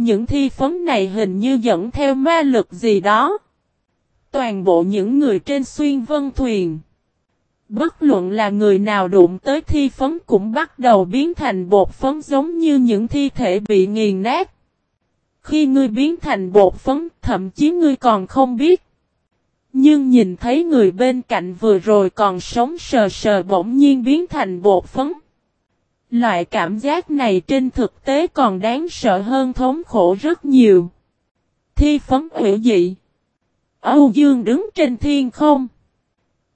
Những thi phấn này hình như dẫn theo ma lực gì đó. Toàn bộ những người trên xuyên vân thuyền. Bất luận là người nào đụng tới thi phấn cũng bắt đầu biến thành bột phấn giống như những thi thể bị nghiền nát. Khi ngươi biến thành bột phấn, thậm chí ngươi còn không biết. Nhưng nhìn thấy người bên cạnh vừa rồi còn sống sờ sờ bỗng nhiên biến thành bột phấn. Loại cảm giác này trên thực tế còn đáng sợ hơn thống khổ rất nhiều. Thi phấn hữu dị. Âu Dương đứng trên thiên không.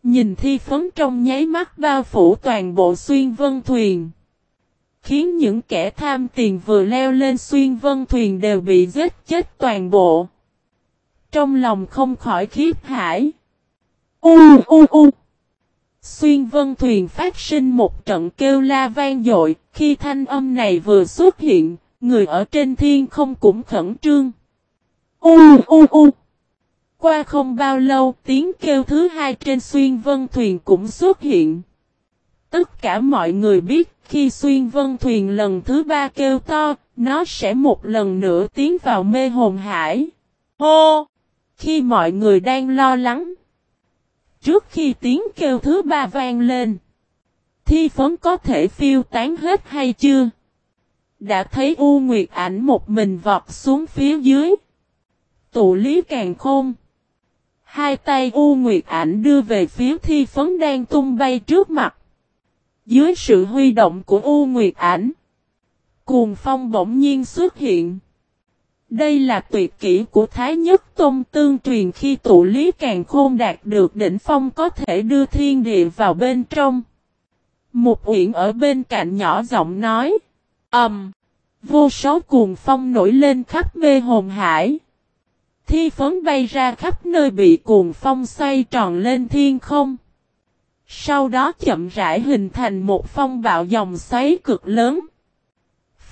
Nhìn thi phấn trong nháy mắt bao phủ toàn bộ xuyên vân thuyền. Khiến những kẻ tham tiền vừa leo lên xuyên vân thuyền đều bị giết chết toàn bộ. Trong lòng không khỏi khiếp hải. U u u. Xuyên vân thuyền phát sinh một trận kêu la vang dội, khi thanh âm này vừa xuất hiện, người ở trên thiên không cũng khẩn trương. U u u. Qua không bao lâu, tiếng kêu thứ hai trên xuyên vân thuyền cũng xuất hiện. Tất cả mọi người biết, khi xuyên vân thuyền lần thứ ba kêu to, nó sẽ một lần nữa tiến vào mê hồn hải. Hô! Khi mọi người đang lo lắng, Trước khi tiếng kêu thứ ba vang lên. Thi phấn có thể phiêu tán hết hay chưa? Đã thấy U Nguyệt ảnh một mình vọt xuống phía dưới. Tụ lý càng khôn. Hai tay U Nguyệt ảnh đưa về phía thi phấn đang tung bay trước mặt. Dưới sự huy động của U Nguyệt ảnh. Cuồng phong bỗng nhiên xuất hiện. Đây là tuyệt kỹ của Thái Nhất Tôn tương truyền khi tụ lý càng khôn đạt được đỉnh phong có thể đưa thiên địa vào bên trong. Một uyển ở bên cạnh nhỏ giọng nói. Ẩm. Um, vô số cuồng phong nổi lên khắp mê hồn hải. Thi phấn bay ra khắp nơi bị cuồng phong xoay tròn lên thiên không. Sau đó chậm rãi hình thành một phong bạo dòng xoáy cực lớn.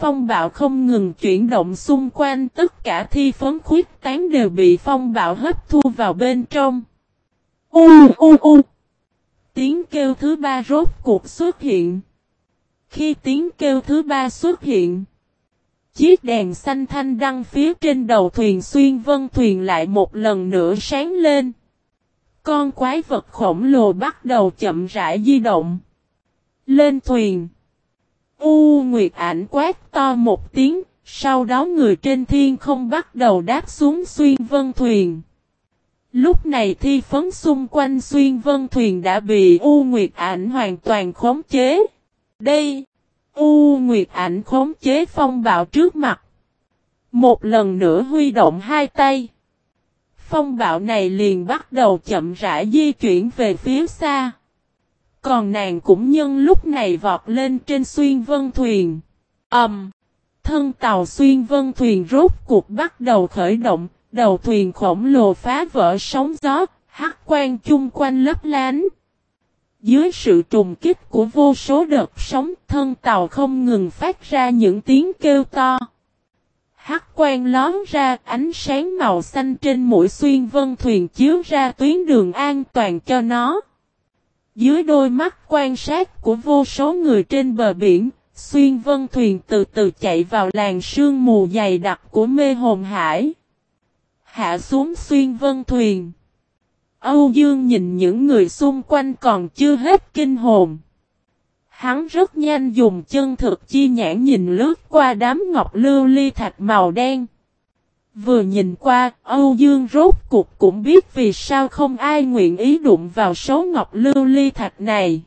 Phong bạo không ngừng chuyển động xung quanh, tất cả thi phấn khuyết tán đều bị phong bạo hấp thu vào bên trong. U u u. Tiếng kêu thứ ba rốt cuộc xuất hiện. Khi tiếng kêu thứ ba xuất hiện. Chiếc đèn xanh thanh đăng phía trên đầu thuyền xuyên vân thuyền lại một lần nữa sáng lên. Con quái vật khổng lồ bắt đầu chậm rãi di động. Lên thuyền. U Nguyệt ảnh quát to một tiếng, sau đó người trên thiên không bắt đầu đáp xuống xuyên vân thuyền. Lúc này thi phấn xung quanh xuyên vân thuyền đã bị U Nguyệt ảnh hoàn toàn khống chế. Đây, U Nguyệt ảnh khống chế phong bạo trước mặt. Một lần nữa huy động hai tay. Phong bạo này liền bắt đầu chậm rãi di chuyển về phía xa. Còn nàng cũng nhân lúc này vọt lên trên xuyên vân thuyền. Ẩm. Um, thân tàu xuyên vân thuyền rốt cuộc bắt đầu khởi động, đầu thuyền khổng lồ phá vỡ sóng gió, hắc quan chung quanh lấp lánh. Dưới sự trùng kích của vô số đợt sóng, thân tàu không ngừng phát ra những tiếng kêu to. Hắc quan lón ra ánh sáng màu xanh trên mũi xuyên vân thuyền chiếu ra tuyến đường an toàn cho nó. Dưới đôi mắt quan sát của vô số người trên bờ biển, xuyên vân thuyền từ từ chạy vào làng sương mù dày đặc của mê hồn hải. Hạ xuống xuyên vân thuyền. Âu Dương nhìn những người xung quanh còn chưa hết kinh hồn. Hắn rất nhanh dùng chân thực chi nhãn nhìn lướt qua đám ngọc lưu ly thạch màu đen. Vừa nhìn qua, Âu Dương rốt cục cũng biết vì sao không ai nguyện ý đụng vào số ngọc lưu ly thạch này.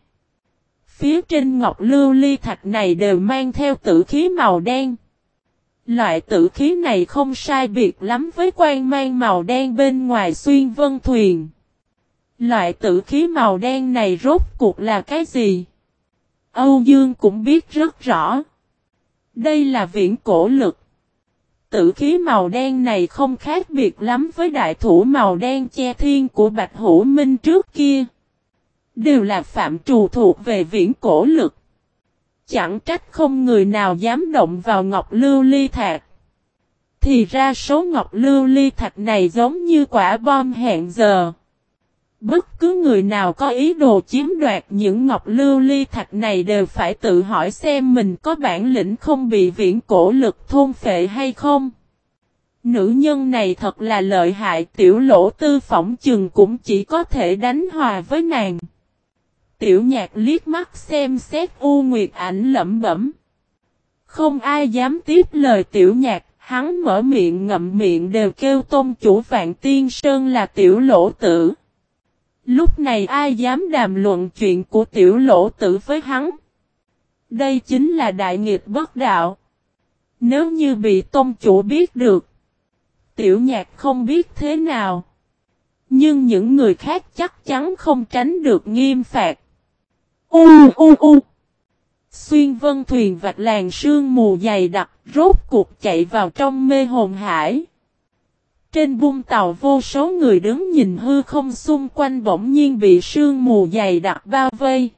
Phía trên ngọc lưu ly thạch này đều mang theo tử khí màu đen. Loại tử khí này không sai biệt lắm với quan mang màu đen bên ngoài xuyên vân thuyền. Loại tử khí màu đen này rốt cuộc là cái gì? Âu Dương cũng biết rất rõ. Đây là viễn cổ lực tử khí màu đen này không khác biệt lắm với đại thủ màu đen che thiên của Bạch Hữu Minh trước kia. Đều là phạm trù thuộc về viễn cổ lực. Chẳng trách không người nào dám động vào ngọc lưu ly thạch. Thì ra số ngọc lưu ly thạch này giống như quả bom hẹn giờ. Bất cứ người nào có ý đồ chiếm đoạt những ngọc lưu ly thạch này đều phải tự hỏi xem mình có bản lĩnh không bị viễn cổ lực thôn phệ hay không. Nữ nhân này thật là lợi hại tiểu lỗ tư phỏng chừng cũng chỉ có thể đánh hòa với nàng. Tiểu nhạc liếc mắt xem xét U Nguyệt ảnh lẩm bẩm. Không ai dám tiếp lời tiểu nhạc, hắn mở miệng ngậm miệng đều kêu tôn chủ vạn tiên sơn là tiểu lỗ tử. Lúc này ai dám đàm luận chuyện của tiểu lỗ tử với hắn. Đây chính là đại nghịch bất đạo. Nếu như bị tôn chủ biết được. Tiểu nhạc không biết thế nào. Nhưng những người khác chắc chắn không tránh được nghiêm phạt. U u u. Xuyên vân thuyền vạch làng sương mù dày đặc, rốt cuộc chạy vào trong mê hồn hải. Trên bung tàu vô số người đứng nhìn hư không xung quanh bỗng nhiên bị sương mù dày đặc bao vây.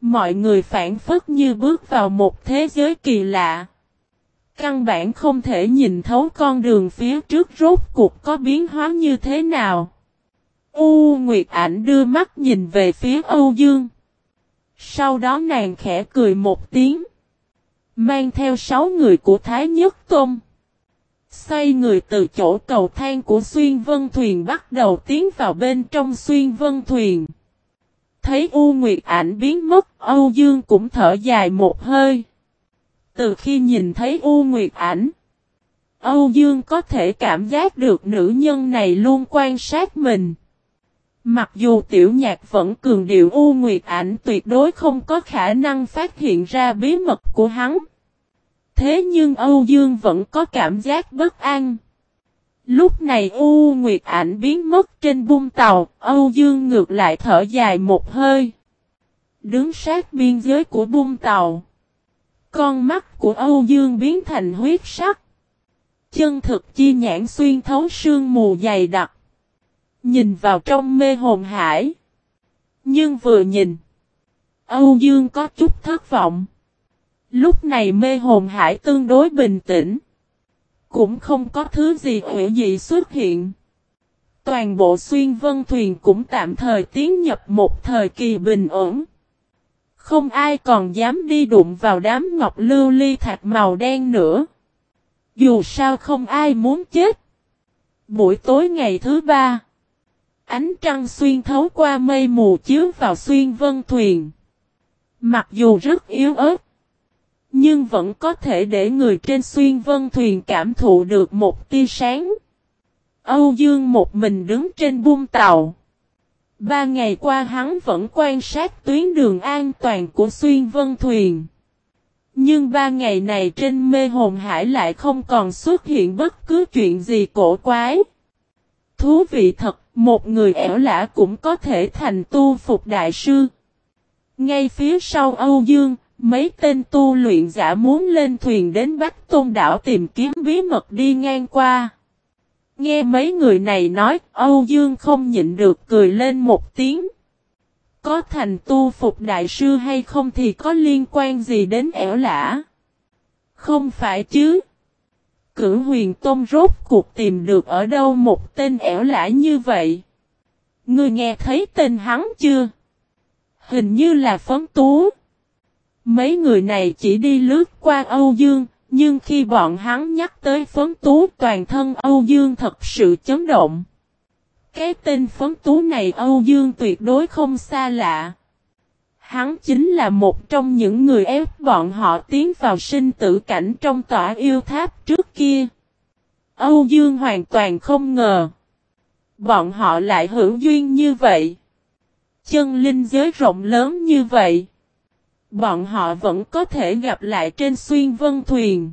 Mọi người phản phất như bước vào một thế giới kỳ lạ. Căn bản không thể nhìn thấu con đường phía trước rốt cuộc có biến hóa như thế nào. U Nguyệt Ảnh đưa mắt nhìn về phía Âu Dương. Sau đó nàng khẽ cười một tiếng. Mang theo sáu người của Thái Nhất Tôn. Xoay người từ chỗ cầu thang của xuyên vân thuyền bắt đầu tiến vào bên trong xuyên vân thuyền. Thấy U Nguyệt ảnh biến mất, Âu Dương cũng thở dài một hơi. Từ khi nhìn thấy U Nguyệt ảnh, Âu Dương có thể cảm giác được nữ nhân này luôn quan sát mình. Mặc dù tiểu nhạc vẫn cường điệu U Nguyệt ảnh tuyệt đối không có khả năng phát hiện ra bí mật của hắn. Thế nhưng Âu Dương vẫn có cảm giác bất an. Lúc này U Nguyệt ảnh biến mất trên bung tàu, Âu Dương ngược lại thở dài một hơi. Đứng sát biên giới của bung tàu. Con mắt của Âu Dương biến thành huyết sắc. Chân thực chi nhãn xuyên thấu sương mù dày đặc. Nhìn vào trong mê hồn hải. Nhưng vừa nhìn. Âu Dương có chút thất vọng. Lúc này mê hồn hải tương đối bình tĩnh. Cũng không có thứ gì hữu dị xuất hiện. Toàn bộ xuyên vân thuyền cũng tạm thời tiến nhập một thời kỳ bình ổn. Không ai còn dám đi đụng vào đám ngọc lưu ly thạch màu đen nữa. Dù sao không ai muốn chết. Buổi tối ngày thứ ba. Ánh trăng xuyên thấu qua mây mù chiếu vào xuyên vân thuyền. Mặc dù rất yếu ớt. Nhưng vẫn có thể để người trên xuyên vân thuyền cảm thụ được một tia sáng. Âu Dương một mình đứng trên buông tàu. Ba ngày qua hắn vẫn quan sát tuyến đường an toàn của xuyên vân thuyền. Nhưng ba ngày này trên mê hồn hải lại không còn xuất hiện bất cứ chuyện gì cổ quái. Thú vị thật, một người ẻo lã cũng có thể thành tu phục đại sư. Ngay phía sau Âu Dương, mấy tên tu luyện giả muốn lên thuyền đến Bắc Tôn đảo tìm kiếm bí mật đi ngang qua. Nghe mấy người này nói, Âu Dương không nhịn được cười lên một tiếng. Có thành tu phục đại sư hay không thì có liên quan gì đến ẻo lã? Không phải chứ. Cử huyền tôn rốt cuộc tìm được ở đâu một tên ẻo lã như vậy? Ngươi nghe thấy tên hắn chưa? Hình như là phấn tú. Mấy người này chỉ đi lướt qua Âu Dương, nhưng khi bọn hắn nhắc tới phấn tú toàn thân Âu Dương thật sự chấn động. Cái tên phấn tú này Âu Dương tuyệt đối không xa lạ. Hắn chính là một trong những người ép bọn họ tiến vào sinh tử cảnh trong tỏa yêu tháp trước kia. Âu Dương hoàn toàn không ngờ. Bọn họ lại hữu duyên như vậy. Chân linh giới rộng lớn như vậy. Bọn họ vẫn có thể gặp lại trên xuyên vân thuyền.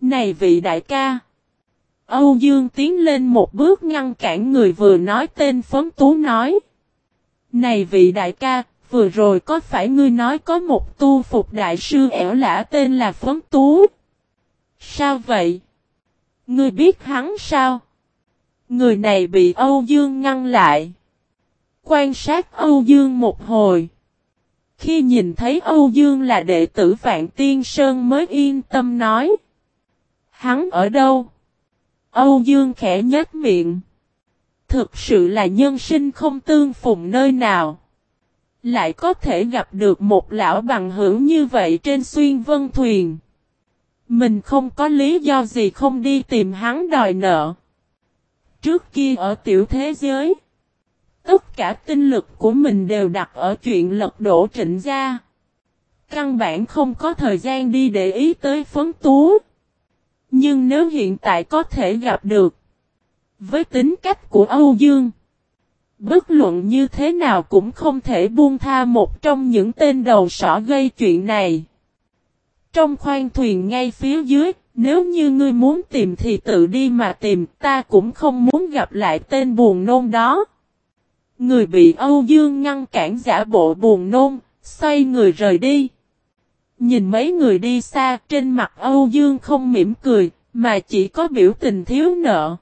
Này vị đại ca! Âu Dương tiến lên một bước ngăn cản người vừa nói tên phấn tú nói. Này vị đại ca, vừa rồi có phải ngươi nói có một tu phục đại sư ẻo lã tên là phấn tú? Sao vậy? Ngươi biết hắn sao? Người này bị Âu Dương ngăn lại. Quan sát Âu Dương một hồi. Khi nhìn thấy Âu Dương là đệ tử Vạn Tiên Sơn mới yên tâm nói. Hắn ở đâu? Âu Dương khẽ nhếch miệng. Thực sự là nhân sinh không tương phùng nơi nào. Lại có thể gặp được một lão bằng hữu như vậy trên xuyên vân thuyền. Mình không có lý do gì không đi tìm hắn đòi nợ. Trước kia ở tiểu thế giới. Tất cả tinh lực của mình đều đặt ở chuyện lật đổ trịnh gia. Căn bản không có thời gian đi để ý tới phấn tú. Nhưng nếu hiện tại có thể gặp được. Với tính cách của Âu Dương. Bất luận như thế nào cũng không thể buông tha một trong những tên đầu sỏ gây chuyện này. Trong khoang thuyền ngay phía dưới, nếu như ngươi muốn tìm thì tự đi mà tìm, ta cũng không muốn gặp lại tên buồn nôn đó. Người bị Âu Dương ngăn cản giả bộ buồn nôn, xoay người rời đi. Nhìn mấy người đi xa, trên mặt Âu Dương không mỉm cười, mà chỉ có biểu tình thiếu nợ.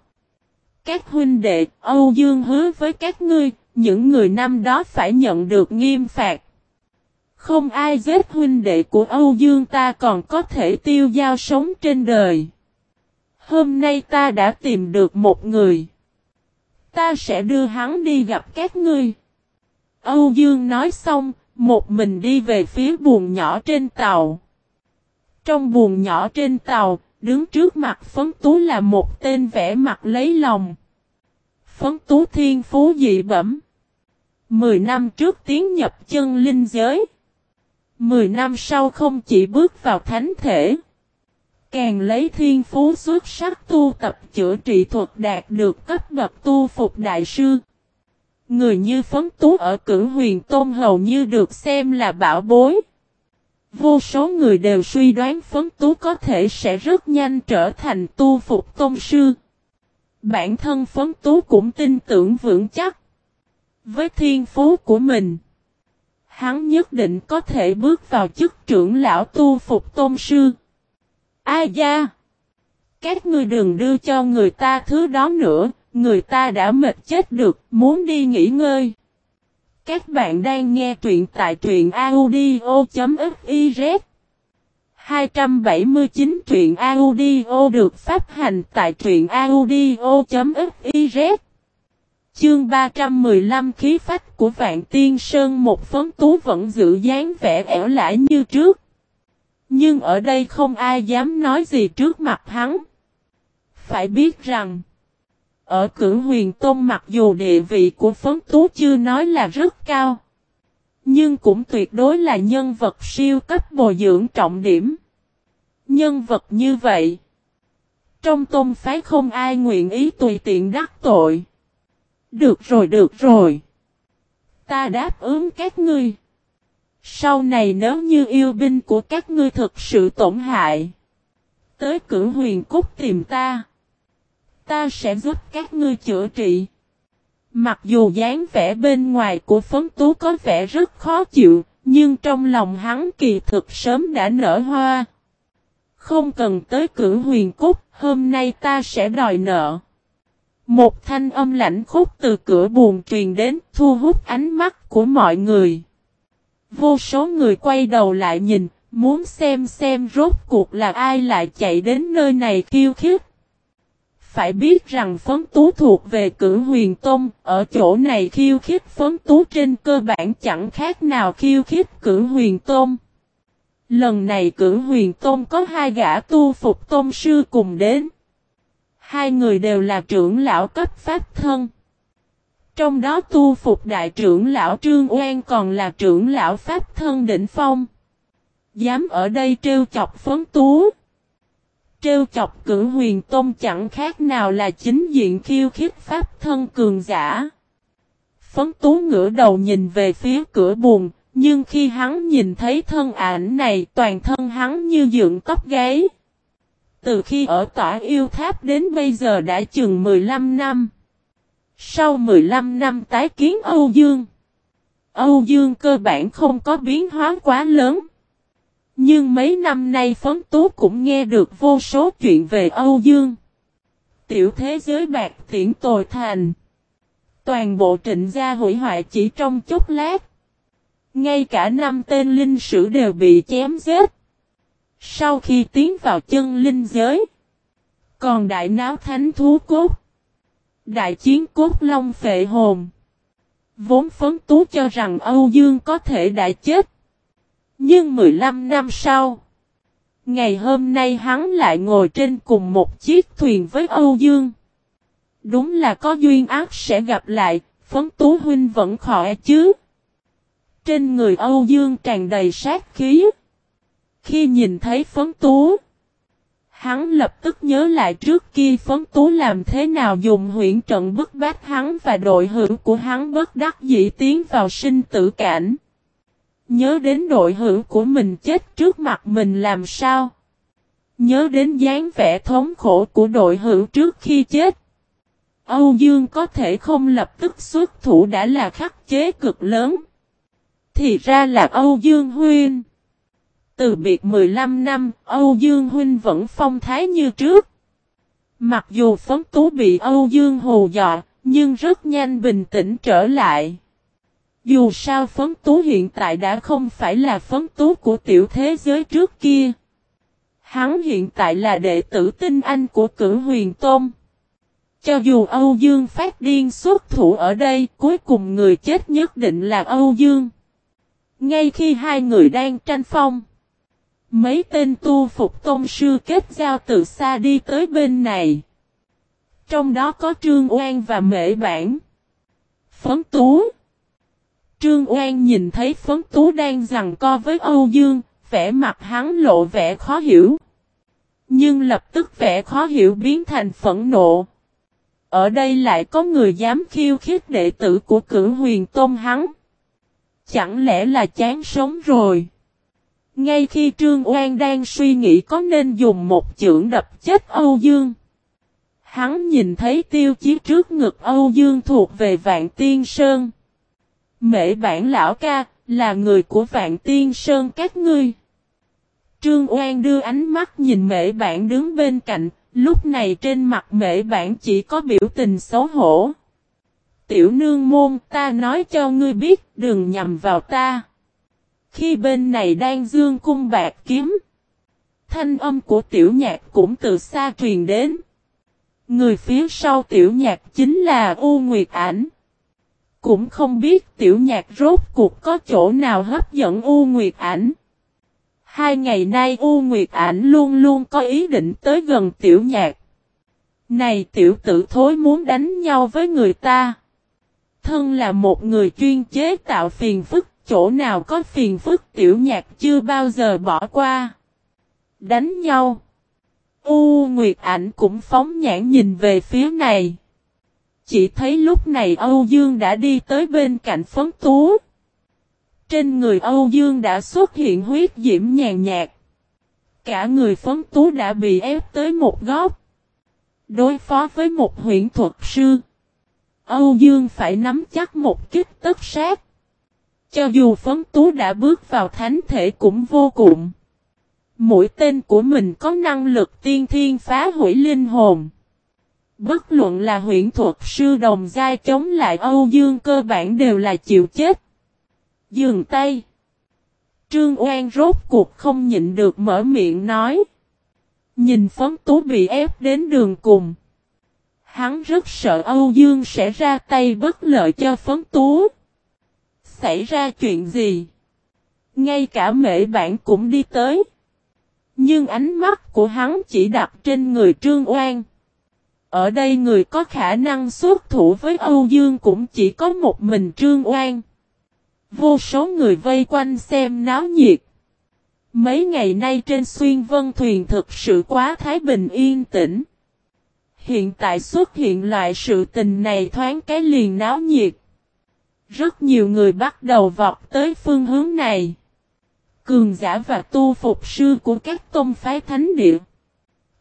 Các huynh đệ, Âu Dương hứa với các ngươi, những người năm đó phải nhận được nghiêm phạt. Không ai giết huynh đệ của Âu Dương ta còn có thể tiêu giao sống trên đời. Hôm nay ta đã tìm được một người. Ta sẽ đưa hắn đi gặp các ngươi. Âu Dương nói xong, một mình đi về phía buồng nhỏ trên tàu. Trong buồng nhỏ trên tàu, đứng trước mặt phấn tú là một tên vẽ mặt lấy lòng. Phấn tú thiên phú dị bẩm. Mười năm trước tiến nhập chân linh giới. Mười năm sau không chỉ bước vào thánh thể. Càng lấy thiên phú xuất sắc tu tập chữa trị thuật đạt được cấp bậc tu phục đại sư. Người như phấn tú ở cử huyền tôn hầu như được xem là bảo bối. Vô số người đều suy đoán phấn tú có thể sẽ rất nhanh trở thành tu phục tôn sư. Bản thân phấn tú cũng tin tưởng vững chắc. Với thiên phú của mình, hắn nhất định có thể bước vào chức trưởng lão tu phục tôn sư. A da! Các ngươi đừng đưa cho người ta thứ đó nữa, người ta đã mệt chết được, muốn đi nghỉ ngơi. Các bạn đang nghe truyện tại truyện audio.fiz 279 truyện audio được phát hành tại truyện audio.fiz Chương 315 khí phách của Vạn Tiên Sơn một phấn tú vẫn giữ dáng vẻ ẻo lãi như trước. Nhưng ở đây không ai dám nói gì trước mặt hắn. Phải biết rằng, ở cử huyền tôn mặc dù địa vị của phấn tú chưa nói là rất cao, nhưng cũng tuyệt đối là nhân vật siêu cấp bồi dưỡng trọng điểm. Nhân vật như vậy, trong tôn phái không ai nguyện ý tùy tiện đắc tội. Được rồi được rồi. Ta đáp ứng các ngươi. Sau này nếu như yêu binh của các ngươi thực sự tổn hại. Tới cử huyền cúc tìm ta. Ta sẽ giúp các ngươi chữa trị. Mặc dù dáng vẻ bên ngoài của phấn tú có vẻ rất khó chịu, nhưng trong lòng hắn kỳ thực sớm đã nở hoa. Không cần tới cử huyền cúc, hôm nay ta sẽ đòi nợ. Một thanh âm lạnh khúc từ cửa buồn truyền đến thu hút ánh mắt của mọi người. Vô số người quay đầu lại nhìn, muốn xem xem rốt cuộc là ai lại chạy đến nơi này kêu khiếp. Phải biết rằng phấn tú thuộc về cử huyền tôn, ở chỗ này khiêu khích phấn tú trên cơ bản chẳng khác nào khiêu khích cử huyền tôn. Lần này cử huyền tôn có hai gã tu phục tôn sư cùng đến. Hai người đều là trưởng lão cấp pháp thân. Trong đó tu phục đại trưởng lão Trương Oan còn là trưởng lão pháp thân đỉnh phong. Dám ở đây trêu chọc phấn tú. Trêu chọc cử huyền tôn chẳng khác nào là chính diện khiêu khích pháp thân cường giả. Phấn tú ngửa đầu nhìn về phía cửa buồn, nhưng khi hắn nhìn thấy thân ảnh này toàn thân hắn như dựng tóc gáy. Từ khi ở tỏa yêu tháp đến bây giờ đã chừng 15 năm. Sau 15 năm tái kiến Âu Dương, Âu Dương cơ bản không có biến hóa quá lớn. Nhưng mấy năm nay Phấn Tú cũng nghe được vô số chuyện về Âu Dương. Tiểu thế giới bạc tiễn tồi thành. Toàn bộ trịnh gia hủy hoại chỉ trong chút lát. Ngay cả năm tên linh sử đều bị chém giết. Sau khi tiến vào chân linh giới. Còn đại náo thánh thú cốt. Đại chiến cốt long phệ hồn. Vốn phấn tú cho rằng Âu Dương có thể đã chết. Nhưng 15 năm sau. Ngày hôm nay hắn lại ngồi trên cùng một chiếc thuyền với Âu Dương. Đúng là có duyên ác sẽ gặp lại, phấn tú huynh vẫn khỏe chứ. Trên người Âu Dương tràn đầy sát khí. Khi nhìn thấy phấn tú, hắn lập tức nhớ lại trước kia phấn tú làm thế nào dùng huyện trận bức bách hắn và đội hữu của hắn bất đắc dĩ tiến vào sinh tử cảnh. Nhớ đến đội hữu của mình chết trước mặt mình làm sao? Nhớ đến dáng vẻ thống khổ của đội hữu trước khi chết. Âu Dương có thể không lập tức xuất thủ đã là khắc chế cực lớn. Thì ra là Âu Dương Huyên từ biệt 15 năm, Âu Dương Huynh vẫn phong thái như trước. Mặc dù phấn tú bị Âu Dương hù dọa, nhưng rất nhanh bình tĩnh trở lại. Dù sao phấn tú hiện tại đã không phải là phấn tú của tiểu thế giới trước kia. Hắn hiện tại là đệ tử tinh anh của cử huyền tôn. Cho dù Âu Dương phát điên xuất thủ ở đây, cuối cùng người chết nhất định là Âu Dương. Ngay khi hai người đang tranh phong, mấy tên tu phục tôn sư kết giao từ xa đi tới bên này. Trong đó có Trương Oan và Mễ Bản. Phấn Tú Trương Oan nhìn thấy Phấn Tú đang giằng co với Âu Dương, vẻ mặt hắn lộ vẻ khó hiểu. Nhưng lập tức vẻ khó hiểu biến thành phẫn nộ. Ở đây lại có người dám khiêu khích đệ tử của cử huyền tôn hắn. Chẳng lẽ là chán sống rồi? Ngay khi Trương Oan đang suy nghĩ có nên dùng một chưởng đập chết Âu Dương. Hắn nhìn thấy tiêu chí trước ngực Âu Dương thuộc về Vạn Tiên Sơn. Mễ bản lão ca, là người của Vạn Tiên Sơn các ngươi. Trương Oan đưa ánh mắt nhìn mễ bản đứng bên cạnh, lúc này trên mặt mễ bản chỉ có biểu tình xấu hổ. Tiểu nương môn ta nói cho ngươi biết đừng nhầm vào ta. Khi bên này đang dương cung bạc kiếm. Thanh âm của tiểu nhạc cũng từ xa truyền đến. Người phía sau tiểu nhạc chính là U Nguyệt Ảnh. Cũng không biết tiểu nhạc rốt cuộc có chỗ nào hấp dẫn U Nguyệt Ảnh. Hai ngày nay U Nguyệt Ảnh luôn luôn có ý định tới gần tiểu nhạc. Này tiểu tử thối muốn đánh nhau với người ta. Thân là một người chuyên chế tạo phiền phức, chỗ nào có phiền phức tiểu nhạc chưa bao giờ bỏ qua. Đánh nhau. U Nguyệt Ảnh cũng phóng nhãn nhìn về phía này. Chỉ thấy lúc này Âu Dương đã đi tới bên cạnh phấn tú. Trên người Âu Dương đã xuất hiện huyết diễm nhàn nhạt. Cả người phấn tú đã bị ép tới một góc. Đối phó với một huyện thuật sư. Âu Dương phải nắm chắc một kích tất sát. Cho dù phấn tú đã bước vào thánh thể cũng vô cùng. Mũi tên của mình có năng lực tiên thiên phá hủy linh hồn. Bất luận là huyện thuật sư đồng, giai chống lại Âu Dương cơ bản đều là chịu chết. Dừng tay. Trương Oan rốt cuộc không nhịn được mở miệng nói. Nhìn phấn tú bị ép đến đường cùng. Hắn rất sợ Âu Dương sẽ ra tay bất lợi cho phấn tú. Xảy ra chuyện gì? Ngay cả mệ bản cũng đi tới. Nhưng ánh mắt của hắn chỉ đặt trên người Trương Oan. Ở đây người có khả năng xuất thủ với Âu Dương cũng chỉ có một mình Trương Oan. Vô số người vây quanh xem náo nhiệt. Mấy ngày nay trên xuyên vân thuyền thực sự quá thái bình yên tĩnh. Hiện tại xuất hiện loại sự tình này thoáng cái liền náo nhiệt. Rất nhiều người bắt đầu vọt tới phương hướng này. Cường giả và tu phục sư của các tôn phái thánh địa.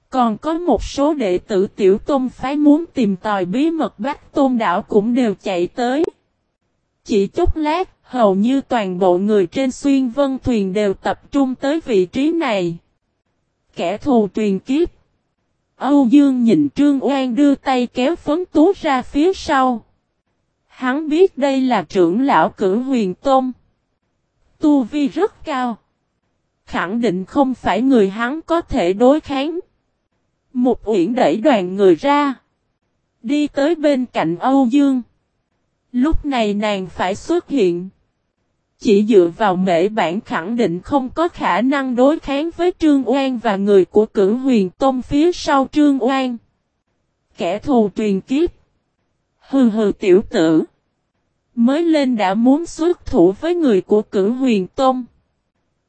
Còn có một số đệ tử tiểu tôn phái muốn tìm tòi bí mật bách tôn đảo cũng đều chạy tới. Chỉ chút lát, hầu như toàn bộ người trên xuyên vân thuyền đều tập trung tới vị trí này. Kẻ thù truyền kiếp. Âu Dương nhìn Trương Oan đưa tay kéo phấn tú ra phía sau. Hắn biết đây là trưởng lão cử huyền tôn. Tu vi rất cao. Khẳng định không phải người hắn có thể đối kháng. Một uyển đẩy đoàn người ra. Đi tới bên cạnh Âu Dương. Lúc này nàng phải xuất hiện. chỉ dựa vào mễ bản khẳng định không có khả năng đối kháng với Trương Oan và người của cử huyền tôn phía sau Trương Oan. Kẻ thù truyền kiếp. Hừ hừ tiểu tử. Mới lên đã muốn xuất thủ với người của cử huyền tôn.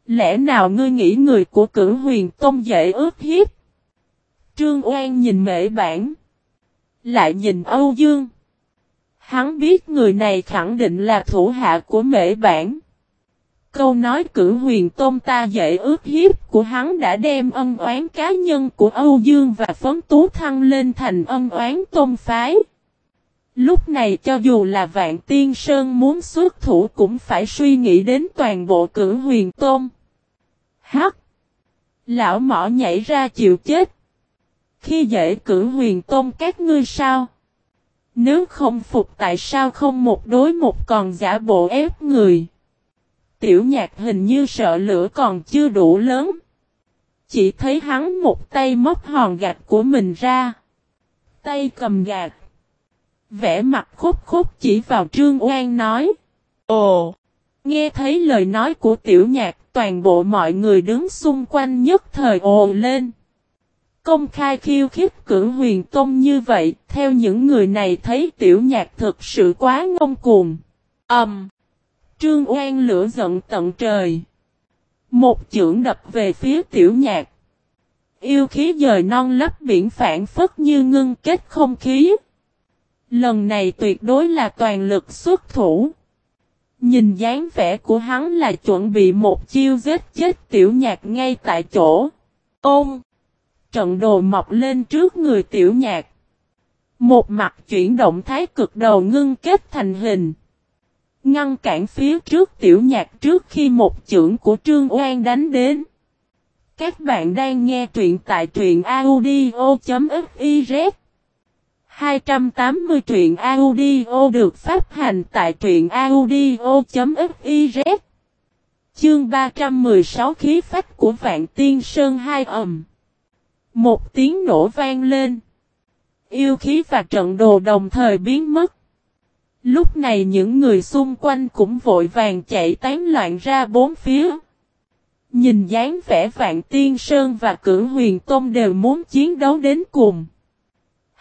Lẽ nào ngươi nghĩ người của cử huyền tôn dễ ướp hiếp? Trương Oan nhìn mễ bản. Lại nhìn Âu Dương. Hắn biết người này khẳng định là thủ hạ của mễ bản. Câu nói cử huyền tôn ta dễ ước hiếp của hắn đã đem ân oán cá nhân của Âu Dương và Phấn Tú thăng lên thành ân oán tôn phái. Lúc này cho dù là Vạn Tiên Sơn muốn xuất thủ cũng phải suy nghĩ đến toàn bộ cử huyền tôn. Hắc! Lão mỏ nhảy ra chịu chết. Khi dễ cử huyền tôn các ngươi sao? Nếu không phục tại sao không một đối một còn giả bộ ép người? Tiểu nhạc hình như sợ lửa còn chưa đủ lớn. Chỉ thấy hắn một tay móc hòn gạch của mình ra. Tay cầm gạch Vẽ mặt khúc khúc chỉ vào Trương Oan nói. Ồ! Nghe thấy lời nói của tiểu nhạc toàn bộ mọi người đứng xung quanh nhất thời ồ lên. Công khai khiêu khích cử huyền công như vậy, theo những người này thấy tiểu nhạc thực sự quá ngông cuồng. Ẩm! Um, Trương Oan lửa giận tận trời. Một chưởng đập về phía tiểu nhạc. Yêu khí dời non lấp biển phản phất như ngưng kết không khí. Lần này tuyệt đối là toàn lực xuất thủ. Nhìn dáng vẻ của hắn là chuẩn bị một chiêu giết chết tiểu nhạc ngay tại chỗ. Ôm! Trận đồ mọc lên trước người tiểu nhạc. Một mặt chuyển động thái cực đầu ngưng kết thành hình. Ngăn cản phía trước tiểu nhạc trước khi một chưởng của Trương Oan đánh đến. Các bạn đang nghe truyện tại truyện audio.fif 280 truyện audio được phát hành tại truyện audio.fiz Chương 316 khí phách của Vạn Tiên Sơn hai ầm. Một tiếng nổ vang lên. Yêu khí và trận đồ đồng thời biến mất. Lúc này những người xung quanh cũng vội vàng chạy tán loạn ra bốn phía. Nhìn dáng vẻ Vạn Tiên Sơn và Cử Huyền Tôn đều muốn chiến đấu đến cùng.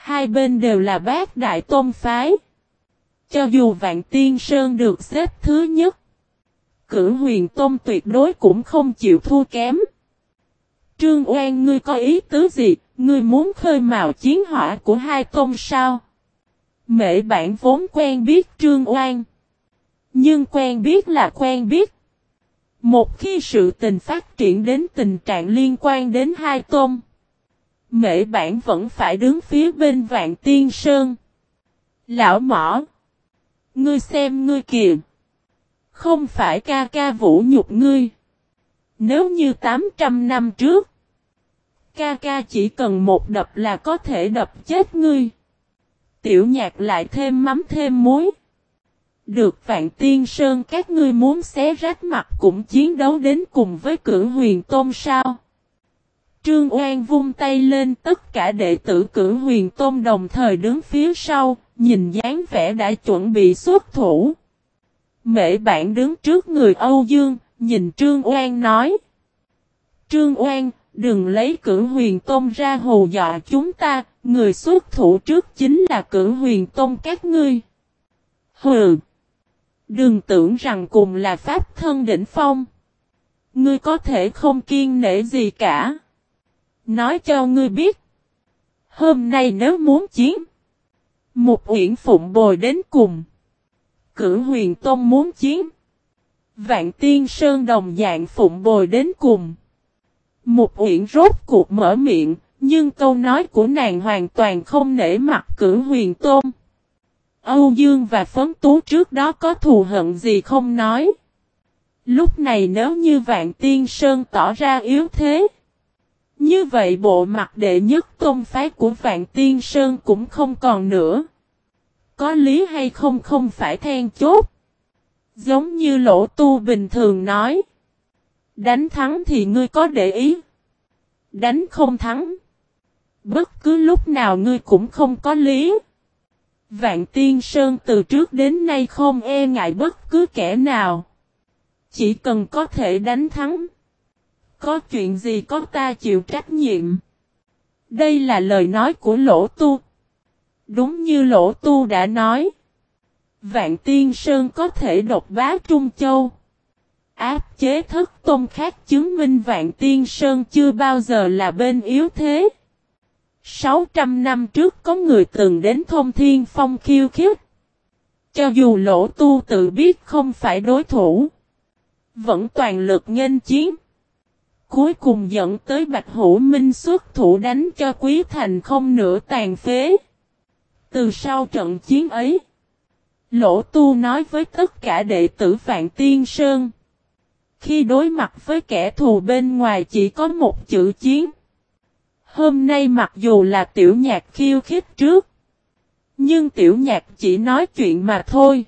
Hai bên đều là bác đại tôn phái. Cho dù Vạn Tiên Sơn được xếp thứ nhất. Cử huyền tôn tuyệt đối cũng không chịu thua kém. Trương Oan ngươi có ý tứ gì, ngươi muốn khơi mào chiến hỏa của hai tôn sao? Mễ bản vốn quen biết Trương Oan. Nhưng quen biết là quen biết. Một khi sự tình phát triển đến tình trạng liên quan đến hai tôn. Mễ bản vẫn phải đứng phía bên vạn tiên sơn. Lão mỏ. Ngươi xem ngươi kìa. Không phải ca ca vũ nhục ngươi. Nếu như 800 năm trước. Ca ca chỉ cần một đập là có thể đập chết ngươi. Tiểu nhạc lại thêm mắm thêm muối. Được vạn tiên sơn các ngươi muốn xé rách mặt cũng chiến đấu đến cùng với cử huyền tôn sao. Trương Oan vung tay lên tất cả đệ tử cử huyền tôn đồng thời đứng phía sau, nhìn dáng vẻ đã chuẩn bị xuất thủ. Mễ bạn đứng trước người Âu Dương, nhìn Trương Oan nói. Trương Oan, đừng lấy cử huyền tôn ra hù dọa chúng ta, người xuất thủ trước chính là cử huyền tôn các ngươi. Hừ! Đừng tưởng rằng cùng là pháp thân đỉnh phong. Ngươi có thể không kiên nể gì cả. Nói cho ngươi biết. Hôm nay nếu muốn chiến. Một uyển phụng bồi đến cùng. Cử huyền tôn muốn chiến. Vạn tiên sơn đồng dạng phụng bồi đến cùng. Một uyển rốt cuộc mở miệng. Nhưng câu nói của nàng hoàn toàn không nể mặt cử huyền tôn. Âu Dương và Phấn Tú trước đó có thù hận gì không nói. Lúc này nếu như Vạn Tiên Sơn tỏ ra yếu thế. Như vậy bộ mặt đệ nhất tôn phái của Vạn Tiên Sơn cũng không còn nữa. Có lý hay không không phải then chốt. Giống như lỗ tu bình thường nói. Đánh thắng thì ngươi có để ý. Đánh không thắng. Bất cứ lúc nào ngươi cũng không có lý. Vạn Tiên Sơn từ trước đến nay không e ngại bất cứ kẻ nào. Chỉ cần có thể đánh thắng. Có chuyện gì có ta chịu trách nhiệm. Đây là lời nói của lỗ tu. Đúng như lỗ tu đã nói. Vạn Tiên Sơn có thể độc bá Trung Châu. Áp chế thất tôn khác chứng minh Vạn Tiên Sơn chưa bao giờ là bên yếu thế. 600 năm trước có người từng đến thông thiên phong khiêu khiếp. Cho dù lỗ tu tự biết không phải đối thủ. Vẫn toàn lực nghênh chiến. Cuối cùng dẫn tới Bạch Hữu Minh xuất thủ đánh cho Quý Thành không nửa tàn phế. Từ sau trận chiến ấy. Lỗ tu nói với tất cả đệ tử Vạn Tiên Sơn. Khi đối mặt với kẻ thù bên ngoài chỉ có một chữ chiến. Hôm nay mặc dù là tiểu nhạc khiêu khích trước. Nhưng tiểu nhạc chỉ nói chuyện mà thôi.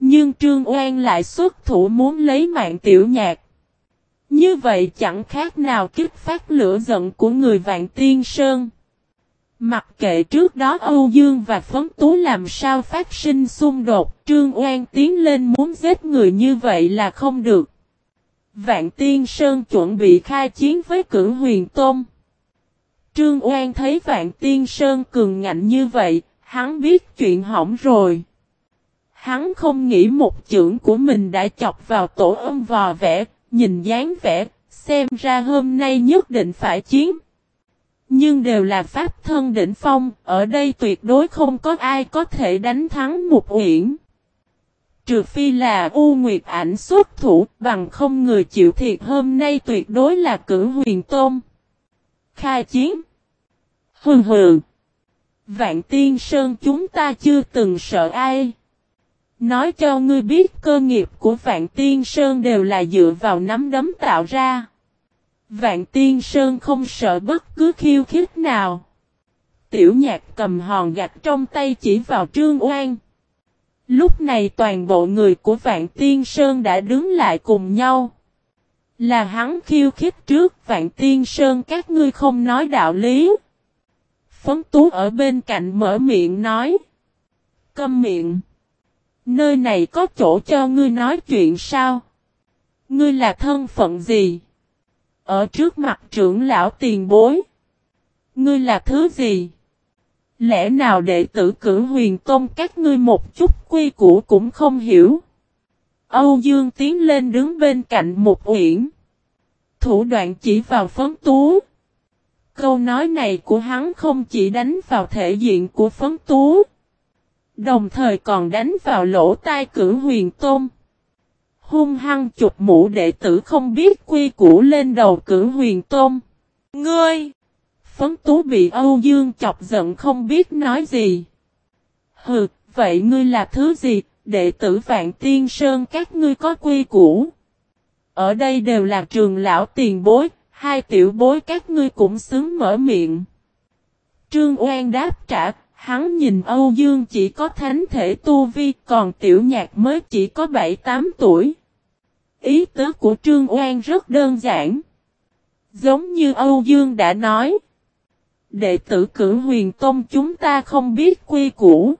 Nhưng Trương Oan lại xuất thủ muốn lấy mạng tiểu nhạc. Như vậy chẳng khác nào kích phát lửa giận của người Vạn Tiên Sơn. Mặc kệ trước đó Âu Dương và Phấn Tú làm sao phát sinh xung đột, Trương Oan tiến lên muốn giết người như vậy là không được. Vạn Tiên Sơn chuẩn bị khai chiến với cử huyền Tôn. Trương Oan thấy Vạn Tiên Sơn cường ngạnh như vậy, hắn biết chuyện hỏng rồi. Hắn không nghĩ một chưởng của mình đã chọc vào tổ âm vò vẽ, nhìn dáng vẻ, xem ra hôm nay nhất định phải chiến. Nhưng đều là pháp thân đỉnh phong, ở đây tuyệt đối không có ai có thể đánh thắng một uyển. Trừ phi là U Nguyệt ảnh xuất thủ, bằng không người chịu thiệt hôm nay tuyệt đối là cử huyền tôn. Khai chiến. Hừ hừ. Vạn tiên sơn chúng ta chưa từng sợ ai. Nói cho ngươi biết cơ nghiệp của Vạn Tiên Sơn đều là dựa vào nắm đấm tạo ra. Vạn Tiên Sơn không sợ bất cứ khiêu khích nào. Tiểu nhạc cầm hòn gạch trong tay chỉ vào Trương Oan. Lúc này toàn bộ người của Vạn Tiên Sơn đã đứng lại cùng nhau. Là hắn khiêu khích trước Vạn Tiên Sơn các ngươi không nói đạo lý. Phấn Tú ở bên cạnh mở miệng nói. Câm miệng. Nơi này có chỗ cho ngươi nói chuyện sao? Ngươi là thân phận gì? Ở trước mặt trưởng lão tiền bối. Ngươi là thứ gì? Lẽ nào đệ tử cử huyền tôn các ngươi một chút quy củ cũng không hiểu? Âu Dương tiến lên đứng bên cạnh một uyển. Thủ đoạn chỉ vào phấn tú. Câu nói này của hắn không chỉ đánh vào thể diện của phấn tú. Đồng thời còn đánh vào lỗ tai cử huyền tôn. Hung hăng chụp mũ đệ tử không biết quy củ lên đầu cử huyền tôn. Ngươi! Phấn tú bị Âu Dương chọc giận không biết nói gì. Hừ, vậy ngươi là thứ gì, đệ tử Vạn Tiên Sơn các ngươi có quy củ. Ở đây đều là trường lão tiền bối, hai tiểu bối các ngươi cũng xứng mở miệng. Trương Oan đáp trả, Hắn nhìn Âu Dương chỉ có thánh thể tu vi, còn tiểu nhạc mới chỉ có 7-8 tuổi. Ý tứ của Trương Oan rất đơn giản. Giống như Âu Dương đã nói. Đệ tử cử huyền tông chúng ta không biết quy củ.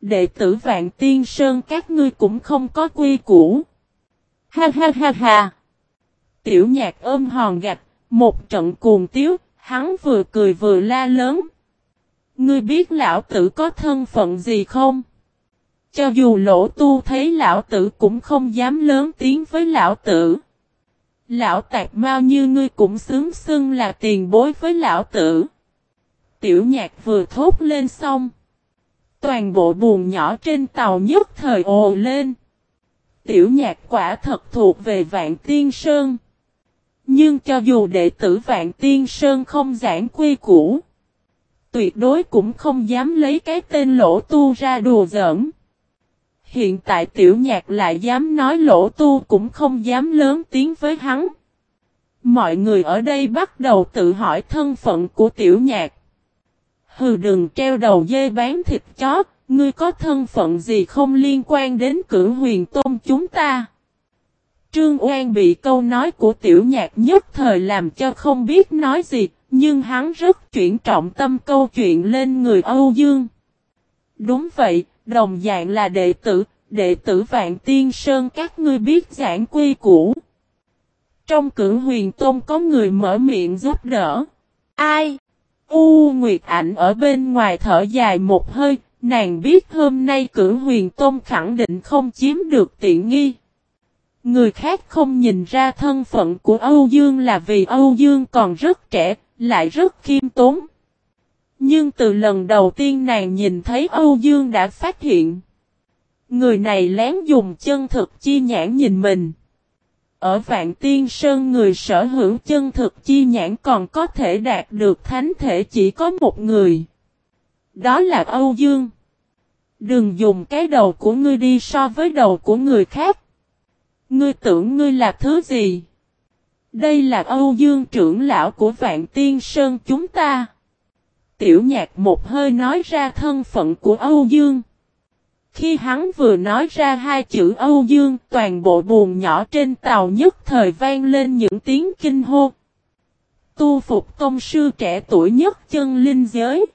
Đệ tử vạn tiên sơn các ngươi cũng không có quy củ. Ha ha ha ha. Tiểu nhạc ôm hòn gạch, một trận cuồng tiếu, hắn vừa cười vừa la lớn. Ngươi biết lão tử có thân phận gì không? Cho dù lỗ tu thấy lão tử cũng không dám lớn tiếng với lão tử. Lão tạc mau như ngươi cũng xứng xưng là tiền bối với lão tử. Tiểu nhạc vừa thốt lên xong. Toàn bộ buồn nhỏ trên tàu nhất thời ồ lên. Tiểu nhạc quả thật thuộc về Vạn Tiên Sơn. Nhưng cho dù đệ tử Vạn Tiên Sơn không giảng quy củ tuyệt đối cũng không dám lấy cái tên lỗ tu ra đùa giỡn. Hiện tại tiểu nhạc lại dám nói lỗ tu cũng không dám lớn tiếng với hắn. Mọi người ở đây bắt đầu tự hỏi thân phận của tiểu nhạc. Hừ đừng treo đầu dê bán thịt chó, ngươi có thân phận gì không liên quan đến cử huyền tôn chúng ta. Trương Oan bị câu nói của tiểu nhạc nhất thời làm cho không biết nói gì, nhưng hắn rất chuyển trọng tâm câu chuyện lên người Âu Dương. Đúng vậy, đồng dạng là đệ tử, đệ tử Vạn Tiên Sơn các ngươi biết giảng quy cũ Trong cử huyền tôn có người mở miệng giúp đỡ. Ai? U Nguyệt Ảnh ở bên ngoài thở dài một hơi, nàng biết hôm nay cử huyền tôn khẳng định không chiếm được tiện nghi. Người khác không nhìn ra thân phận của Âu Dương là vì Âu Dương còn rất trẻ, lại rất khiêm tốn. Nhưng từ lần đầu tiên nàng nhìn thấy Âu Dương đã phát hiện. Người này lén dùng chân thực chi nhãn nhìn mình. Ở Vạn Tiên Sơn người sở hữu chân thực chi nhãn còn có thể đạt được thánh thể chỉ có một người. Đó là Âu Dương. Đừng dùng cái đầu của ngươi đi so với đầu của người khác. Ngươi tưởng ngươi là thứ gì? Đây là Âu Dương trưởng lão của Vạn Tiên Sơn chúng ta. Tiểu nhạc một hơi nói ra thân phận của Âu Dương. Khi hắn vừa nói ra hai chữ Âu Dương, toàn bộ buồn nhỏ trên tàu nhất thời vang lên những tiếng kinh hô. Tu phục công sư trẻ tuổi nhất chân linh giới.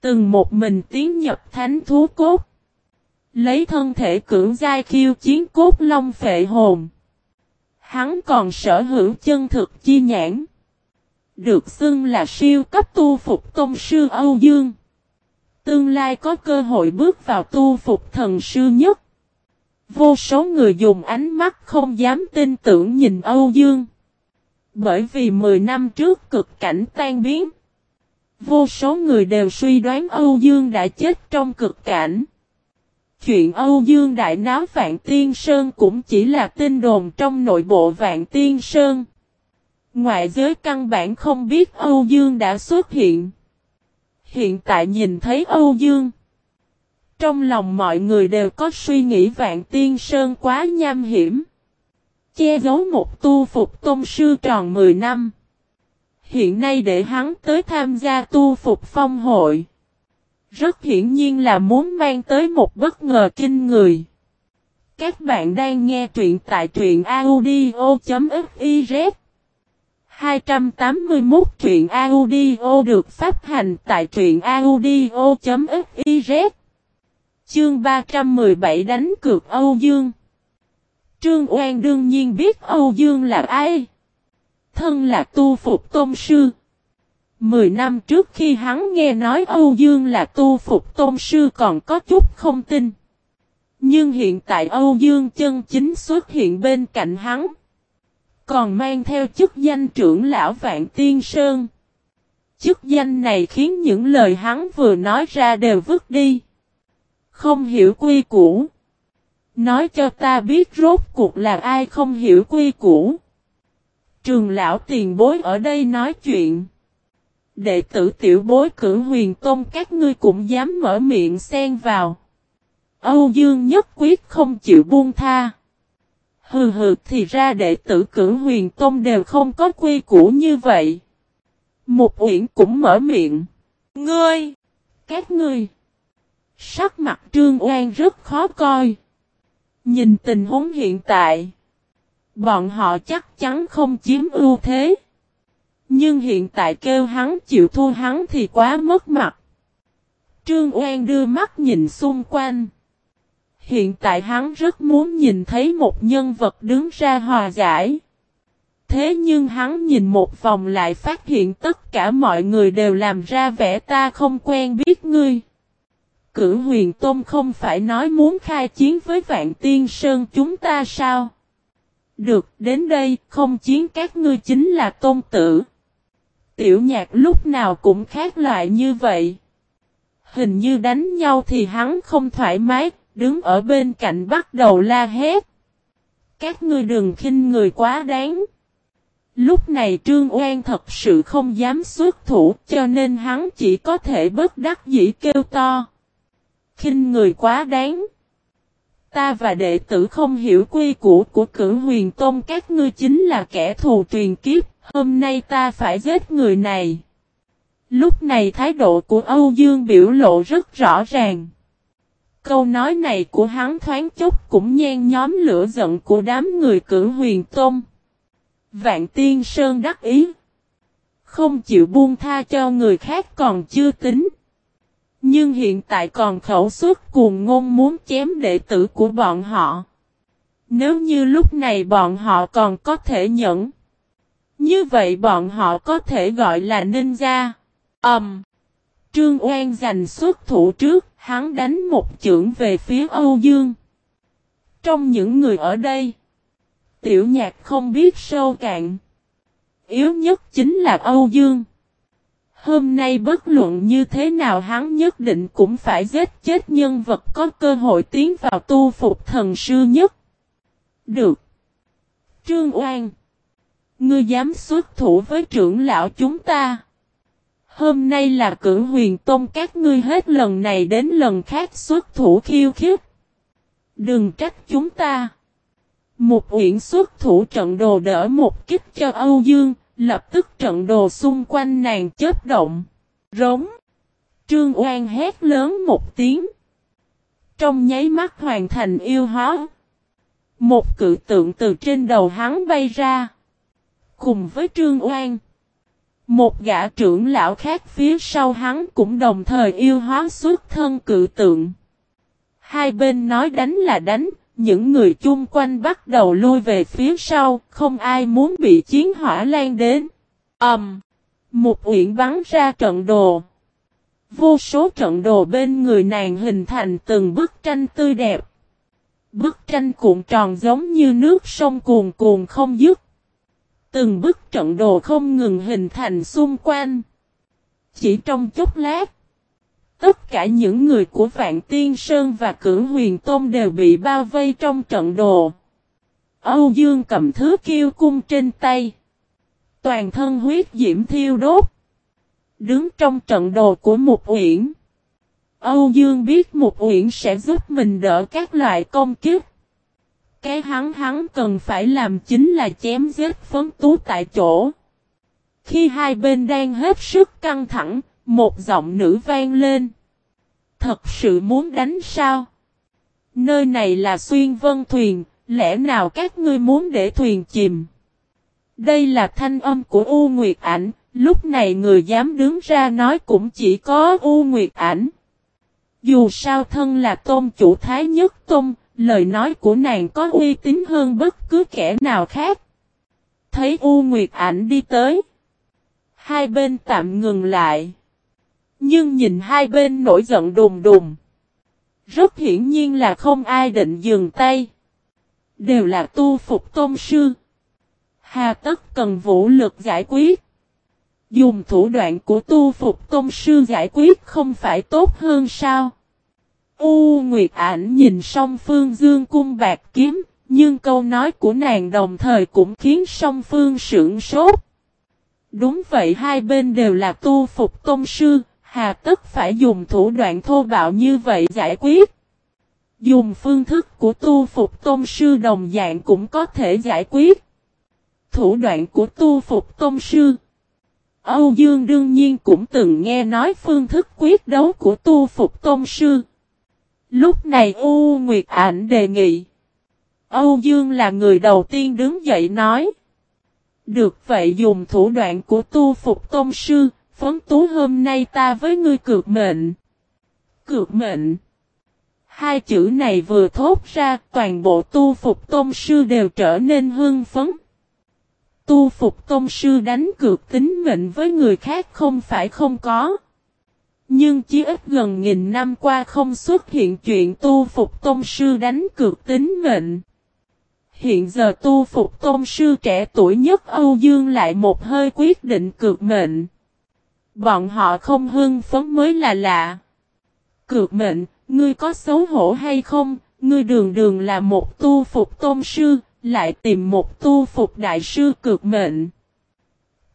Từng một mình tiến nhập thánh thú cốt. Lấy thân thể cưỡng giai khiêu chiến cốt long phệ hồn. Hắn còn sở hữu chân thực chi nhãn. Được xưng là siêu cấp tu phục tôn sư Âu Dương. Tương lai có cơ hội bước vào tu phục thần sư nhất. Vô số người dùng ánh mắt không dám tin tưởng nhìn Âu Dương. Bởi vì 10 năm trước cực cảnh tan biến. Vô số người đều suy đoán Âu Dương đã chết trong cực cảnh. Chuyện Âu Dương Đại Náo Vạn Tiên Sơn cũng chỉ là tin đồn trong nội bộ Vạn Tiên Sơn. Ngoại giới căn bản không biết Âu Dương đã xuất hiện. Hiện tại nhìn thấy Âu Dương. Trong lòng mọi người đều có suy nghĩ Vạn Tiên Sơn quá nham hiểm. Che giấu một tu phục tôn sư tròn 10 năm. Hiện nay để hắn tới tham gia tu phục phong hội. Rất hiển nhiên là muốn mang tới một bất ngờ kinh người. Các bạn đang nghe truyện tại truyện audio.fiz 281 truyện audio được phát hành tại truyện audio.fiz Chương 317 đánh cược Âu Dương Trương Oan đương nhiên biết Âu Dương là ai. Thân là tu phục tôn sư. Mười năm trước khi hắn nghe nói Âu Dương là tu phục tôn sư còn có chút không tin. Nhưng hiện tại Âu Dương chân chính xuất hiện bên cạnh hắn. Còn mang theo chức danh trưởng lão Vạn Tiên Sơn. Chức danh này khiến những lời hắn vừa nói ra đều vứt đi. Không hiểu quy củ. Nói cho ta biết rốt cuộc là ai không hiểu quy củ. Trường lão tiền bối ở đây nói chuyện. Đệ tử tiểu bối cử huyền tôn, các ngươi cũng dám mở miệng xen vào. Âu Dương nhất quyết không chịu buông tha. Hừ hừ, thì ra đệ tử cử huyền tôn đều không có quy củ như vậy. Một uyển cũng mở miệng. Ngươi! Các ngươi! Sắc mặt trương oan rất khó coi. Nhìn tình huống hiện tại. Bọn họ chắc chắn không chiếm ưu thế. Nhưng hiện tại kêu hắn chịu thua hắn thì quá mất mặt. Trương Oan đưa mắt nhìn xung quanh. Hiện tại hắn rất muốn nhìn thấy một nhân vật đứng ra hòa giải. Thế nhưng hắn nhìn một vòng lại phát hiện tất cả mọi người đều làm ra vẻ ta không quen biết ngươi. Cử huyền Tôn không phải nói muốn khai chiến với vạn tiên sơn chúng ta sao? Được, đến đây, không chiến các ngươi chính là tôn tử. Tiểu nhạc lúc nào cũng khác loại như vậy. Hình như đánh nhau thì hắn không thoải mái, đứng ở bên cạnh bắt đầu la hét. Các ngươi đừng khinh người quá đáng. Lúc này Trương Oan thật sự không dám xuất thủ cho nên hắn chỉ có thể bất đắc dĩ kêu to. khinh người quá đáng. Ta và đệ tử không hiểu quy củ của cử huyền tôn các ngươi chính là kẻ thù truyền kiếp, hôm nay ta phải giết người này. Lúc này thái độ của Âu Dương biểu lộ rất rõ ràng. Câu nói này của hắn thoáng chốc cũng nhen nhóm lửa giận của đám người cử huyền tôn. Vạn tiên sơn đắc ý. Không chịu buông tha cho người khác còn chưa tính. Nhưng hiện tại còn khẩu suất cuồng ngôn muốn chém đệ tử của bọn họ. Nếu như lúc này bọn họ còn có thể nhẫn. Như vậy bọn họ có thể gọi là ninja. Ẩm. Um, Trương Oan giành xuất thủ trước, hắn đánh một chưởng về phía Âu Dương. Trong những người ở đây, tiểu nhạc không biết sâu cạn. Yếu nhất chính là Âu Dương. Hôm nay bất luận như thế nào hắn nhất định cũng phải giết chết nhân vật có cơ hội tiến vào tu phục thần sư nhất. Được. Trương Oan. Ngươi dám xuất thủ với trưởng lão chúng ta. Hôm nay là cử huyền tôn các ngươi hết lần này đến lần khác xuất thủ khiêu khích. Đừng trách chúng ta. Một uyển xuất thủ trận đồ đỡ một kích cho Âu Dương, lập tức trận đồ xung quanh nàng chớp động. Rống. Trương Oan hét lớn một tiếng. Trong nháy mắt hoàn thành yêu hóa. Một cự tượng từ trên đầu hắn bay ra. Cùng với Trương Oan. Một gã trưởng lão khác phía sau hắn cũng đồng thời yêu hóa xuất thân cự tượng. Hai bên nói đánh là đánh, những người chung quanh bắt đầu lui về phía sau, không ai muốn bị chiến hỏa lan đến. Ầm! Um, một uyển bắn ra trận đồ. Vô số trận đồ bên người nàng hình thành từng bức tranh tươi đẹp. Bức tranh cuộn tròn giống như nước sông cuồn cuồn không dứt. Từng bức trận đồ không ngừng hình thành xung quanh. Chỉ trong chốc lát. Tất cả những người của Vạn Tiên Sơn và cửu Huyền Tôn đều bị bao vây trong trận đồ. Âu Dương cầm thứ kiêu cung trên tay. Toàn thân huyết diễm thiêu đốt. Đứng trong trận đồ của một uyển. Âu Dương biết một uyển sẽ giúp mình đỡ các loại công kiếp. Cái hắn hắn cần phải làm chính là chém giết phấn tú tại chỗ. Khi hai bên đang hết sức căng thẳng, một giọng nữ vang lên. Thật sự muốn đánh sao? Nơi này là xuyên vân thuyền, lẽ nào các ngươi muốn để thuyền chìm? Đây là thanh âm của U Nguyệt Ảnh, lúc này người dám đứng ra nói cũng chỉ có U Nguyệt Ảnh. Dù sao thân là tôn chủ thái nhất tôn, lời nói của nàng có uy tín hơn bất cứ kẻ nào khác. Thấy U Nguyệt Ảnh đi tới. Hai bên tạm ngừng lại. Nhưng nhìn hai bên nổi giận đùng đùng. Rất hiển nhiên là không ai định dừng tay. Đều là tu phục tôn sư. Hà tất cần vũ lực giải quyết. Dùng thủ đoạn của tu phục tôn sư giải quyết không phải tốt hơn sao? U Nguyệt ảnh nhìn song phương dương cung bạc kiếm, nhưng câu nói của nàng đồng thời cũng khiến song phương sưởng sốt. Đúng vậy hai bên đều là tu phục tôn sư, hà tất phải dùng thủ đoạn thô bạo như vậy giải quyết. Dùng phương thức của tu phục tôn sư đồng dạng cũng có thể giải quyết. Thủ đoạn của tu phục tôn sư Âu Dương đương nhiên cũng từng nghe nói phương thức quyết đấu của tu phục tôn sư. Lúc này U Nguyệt Ảnh đề nghị. Âu Dương là người đầu tiên đứng dậy nói. Được vậy dùng thủ đoạn của tu phục tôn sư, phấn tú hôm nay ta với ngươi cược mệnh. Cược mệnh. Hai chữ này vừa thốt ra, toàn bộ tu phục tôn sư đều trở nên hưng phấn. Tu phục tôn sư đánh cược tính mệnh với người khác không phải không có. Nhưng chỉ ít gần nghìn năm qua không xuất hiện chuyện tu phục tôn sư đánh cược tính mệnh. Hiện giờ tu phục tôn sư trẻ tuổi nhất Âu Dương lại một hơi quyết định cược mệnh. Bọn họ không hưng phấn mới là lạ. Cược mệnh, ngươi có xấu hổ hay không? Ngươi đường đường là một tu phục tôn sư, lại tìm một tu phục đại sư cược mệnh.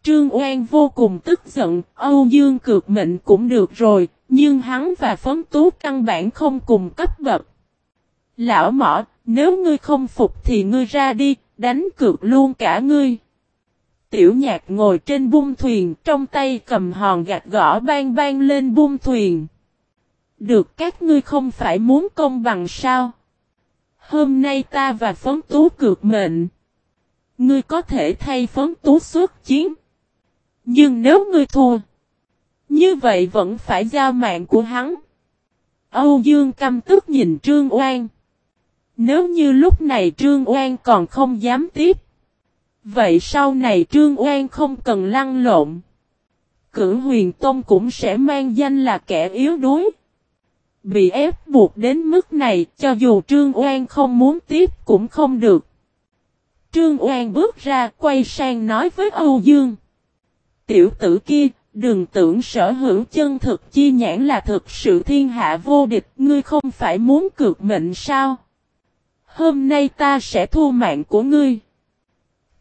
Trương Oan vô cùng tức giận, Âu Dương cược mệnh cũng được rồi, nhưng hắn và phấn tú căn bản không cùng cấp bậc. Lão mỏ, nếu ngươi không phục thì ngươi ra đi, đánh cược luôn cả ngươi. Tiểu nhạc ngồi trên bung thuyền, trong tay cầm hòn gạch gõ bang bang lên bung thuyền. Được các ngươi không phải muốn công bằng sao? Hôm nay ta và phấn tú cược mệnh. Ngươi có thể thay phấn tú xuất chiến. Nhưng nếu ngươi thua, Như vậy vẫn phải giao mạng của hắn. Âu Dương căm tức nhìn Trương Oan. Nếu như lúc này Trương Oan còn không dám tiếp. Vậy sau này Trương Oan không cần lăn lộn. Cử huyền Tông cũng sẽ mang danh là kẻ yếu đuối. Bị ép buộc đến mức này cho dù Trương Oan không muốn tiếp cũng không được. Trương Oan bước ra quay sang nói với Âu Dương. Tiểu tử kia, đừng tưởng sở hữu chân thực chi nhãn là thực sự thiên hạ vô địch, ngươi không phải muốn cược mệnh sao? Hôm nay ta sẽ thu mạng của ngươi.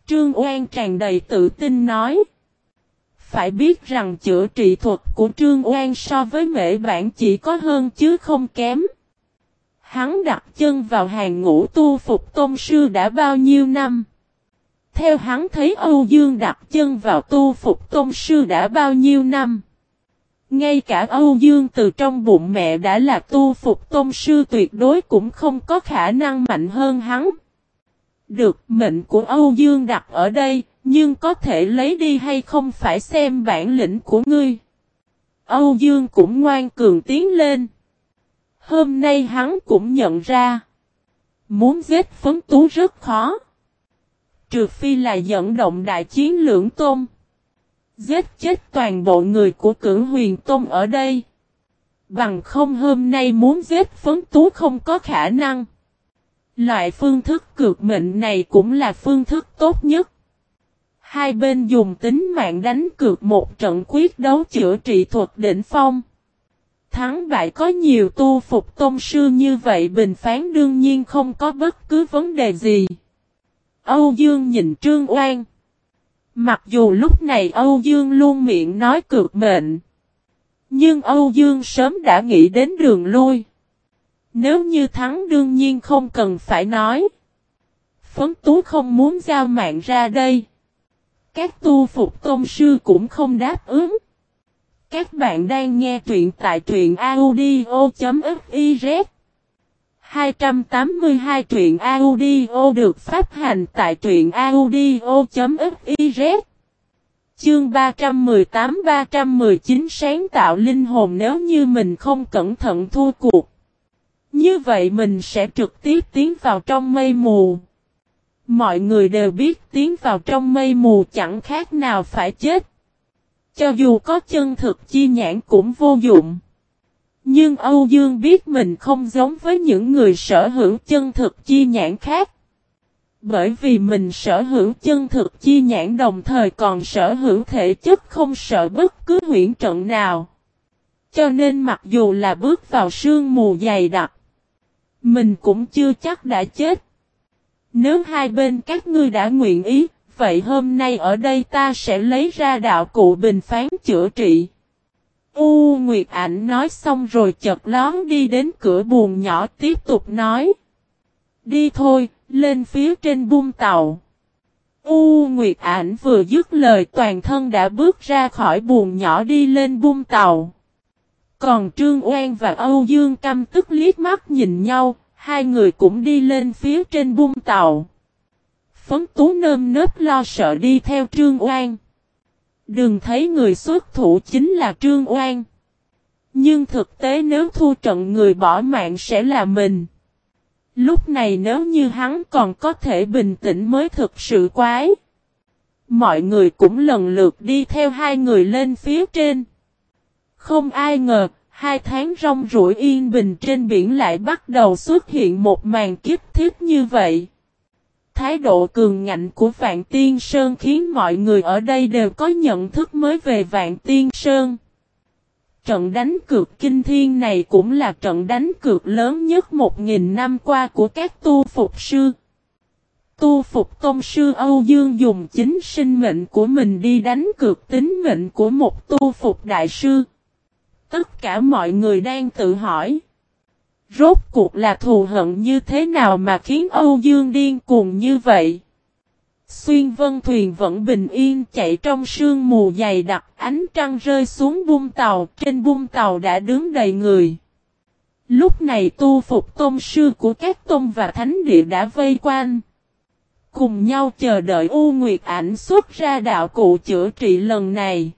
Trương Oan tràn đầy tự tin nói. Phải biết rằng chữa trị thuật của Trương Oan so với mệ bản chỉ có hơn chứ không kém. Hắn đặt chân vào hàng ngũ tu phục tôn sư đã bao nhiêu năm. Theo hắn thấy Âu Dương đặt chân vào tu phục tôn sư đã bao nhiêu năm. Ngay cả Âu Dương từ trong bụng mẹ đã là tu phục tôn sư tuyệt đối cũng không có khả năng mạnh hơn hắn. Được mệnh của Âu Dương đặt ở đây, nhưng có thể lấy đi hay không phải xem bản lĩnh của ngươi. Âu Dương cũng ngoan cường tiến lên. Hôm nay hắn cũng nhận ra. Muốn giết phấn tú rất khó. Trừ phi là dẫn động đại chiến lưỡng tôn. Giết chết toàn bộ người của cử huyền tôn ở đây. Bằng không hôm nay muốn giết phấn tú không có khả năng. Loại phương thức cược mệnh này cũng là phương thức tốt nhất. Hai bên dùng tính mạng đánh cược một trận quyết đấu chữa trị thuật đỉnh phong. Thắng bại có nhiều tu phục tôn sư như vậy bình phán đương nhiên không có bất cứ vấn đề gì. Âu Dương nhìn Trương Oan. Mặc dù lúc này Âu Dương luôn miệng nói cược mệnh. Nhưng Âu Dương sớm đã nghĩ đến đường lui. Nếu như thắng đương nhiên không cần phải nói. Phấn Tú không muốn giao mạng ra đây. Các tu phục tôn sư cũng không đáp ứng. Các bạn đang nghe truyện tại truyện audio.fif 282 truyện audio được phát hành tại truyện audio.fiz Chương 318-319 sáng tạo linh hồn nếu như mình không cẩn thận thua cuộc. Như vậy mình sẽ trực tiếp tiến vào trong mây mù. Mọi người đều biết tiến vào trong mây mù chẳng khác nào phải chết. Cho dù có chân thực chi nhãn cũng vô dụng. Nhưng Âu Dương biết mình không giống với những người sở hữu chân thực chi nhãn khác. Bởi vì mình sở hữu chân thực chi nhãn đồng thời còn sở hữu thể chất không sợ bất cứ huyễn trận nào. Cho nên mặc dù là bước vào sương mù dày đặc, mình cũng chưa chắc đã chết. Nếu hai bên các ngươi đã nguyện ý, vậy hôm nay ở đây ta sẽ lấy ra đạo cụ bình phán chữa trị. U Nguyệt Ảnh nói xong rồi chợt lón đi đến cửa buồn nhỏ tiếp tục nói. Đi thôi, lên phía trên bung tàu. U Nguyệt Ảnh vừa dứt lời toàn thân đã bước ra khỏi buồn nhỏ đi lên bung tàu. Còn Trương Oan và Âu Dương căm tức liếc mắt nhìn nhau, hai người cũng đi lên phía trên bung tàu. Phấn tú nơm nớp lo sợ đi theo Trương Oan. Đừng thấy người xuất thủ chính là Trương Oan. Nhưng thực tế nếu thu trận người bỏ mạng sẽ là mình. Lúc này nếu như hắn còn có thể bình tĩnh mới thực sự quái. Mọi người cũng lần lượt đi theo hai người lên phía trên. Không ai ngờ, hai tháng rong rủi yên bình trên biển lại bắt đầu xuất hiện một màn kiếp thiết như vậy. Thái độ cường ngạnh của Vạn Tiên Sơn khiến mọi người ở đây đều có nhận thức mới về Vạn Tiên Sơn. Trận đánh cược kinh thiên này cũng là trận đánh cược lớn nhất một nghìn năm qua của các tu phục sư. Tu phục tôn sư Âu Dương dùng chính sinh mệnh của mình đi đánh cược tính mệnh của một tu phục đại sư. Tất cả mọi người đang tự hỏi. Rốt cuộc là thù hận như thế nào mà khiến Âu Dương điên cuồng như vậy? Xuyên vân thuyền vẫn bình yên chạy trong sương mù dày đặc ánh trăng rơi xuống bung tàu, trên bung tàu đã đứng đầy người. Lúc này tu phục tôn sư của các tôn và thánh địa đã vây quanh. Cùng nhau chờ đợi U Nguyệt ảnh xuất ra đạo cụ chữa trị lần này.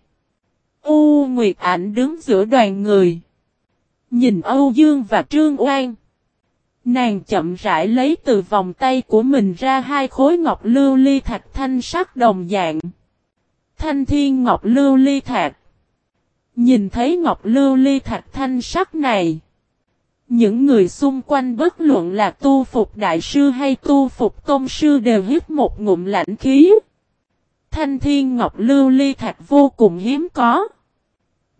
U Nguyệt Ảnh đứng giữa đoàn người. Nhìn Âu Dương và Trương Oan. Nàng chậm rãi lấy từ vòng tay của mình ra hai khối ngọc lưu ly thạch thanh sắc đồng dạng. Thanh thiên ngọc lưu ly thạch. Nhìn thấy ngọc lưu ly thạch thanh sắc này. Những người xung quanh bất luận là tu phục đại sư hay tu phục tôn sư đều hít một ngụm lạnh khí. Thanh thiên ngọc lưu ly thạch vô cùng hiếm có.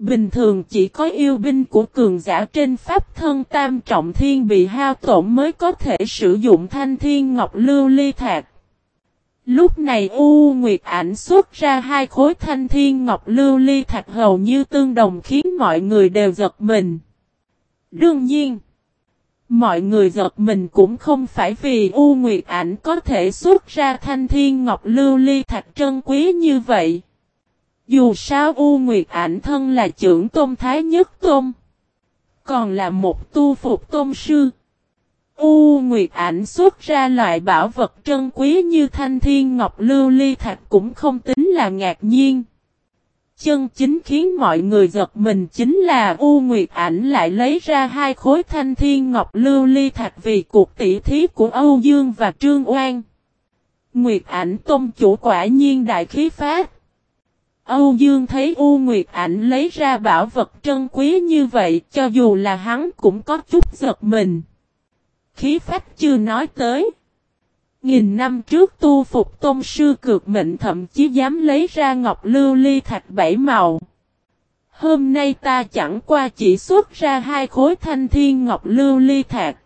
Bình thường chỉ có yêu binh của cường giả trên pháp thân tam trọng thiên bị hao tổn mới có thể sử dụng thanh thiên ngọc lưu ly thạch. Lúc này U Nguyệt ảnh xuất ra hai khối thanh thiên ngọc lưu ly thạch hầu như tương đồng khiến mọi người đều giật mình. Đương nhiên, mọi người giật mình cũng không phải vì U Nguyệt ảnh có thể xuất ra thanh thiên ngọc lưu ly thạch trân quý như vậy. Dù sao U Nguyệt ảnh thân là trưởng tôn thái nhất tôn. Còn là một tu phục tôn sư. U Nguyệt ảnh xuất ra loại bảo vật trân quý như thanh thiên ngọc lưu ly thạch cũng không tính là ngạc nhiên. Chân chính khiến mọi người giật mình chính là U Nguyệt ảnh lại lấy ra hai khối thanh thiên ngọc lưu ly thạch vì cuộc tỷ thí của Âu Dương và Trương Oan. Nguyệt ảnh tôn chủ quả nhiên đại khí phát. Âu Dương thấy U Nguyệt ảnh lấy ra bảo vật trân quý như vậy, cho dù là hắn cũng có chút giật mình. Khí phách chưa nói tới. Nghìn năm trước tu phục tôn sư cực mệnh thậm chí dám lấy ra ngọc lưu ly thạch bảy màu. Hôm nay ta chẳng qua chỉ xuất ra hai khối thanh thiên ngọc lưu ly thạch.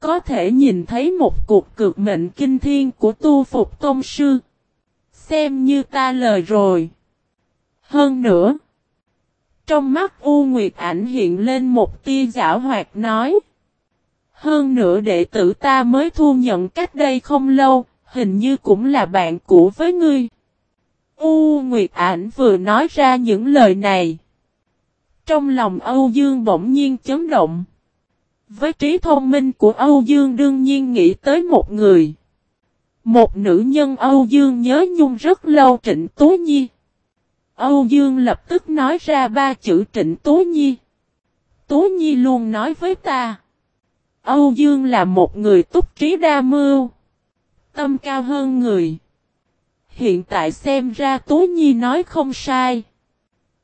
Có thể nhìn thấy một cuộc cực mệnh kinh thiên của tu phục tôn sư. Xem như ta lời rồi. Hơn nữa. Trong mắt U Nguyệt ảnh hiện lên một tia giả hoạt nói. Hơn nữa đệ tử ta mới thu nhận cách đây không lâu, hình như cũng là bạn cũ với ngươi. U Nguyệt ảnh vừa nói ra những lời này. Trong lòng Âu Dương bỗng nhiên chấn động. Với trí thông minh của Âu Dương đương nhiên nghĩ tới một người. Một nữ nhân Âu Dương nhớ nhung rất lâu Trịnh tú Nhi. Âu Dương lập tức nói ra ba chữ Trịnh Tố Nhi. Tố Nhi luôn nói với ta. Âu Dương là một người túc trí đa mưu. Tâm cao hơn người. Hiện tại xem ra Tố Nhi nói không sai.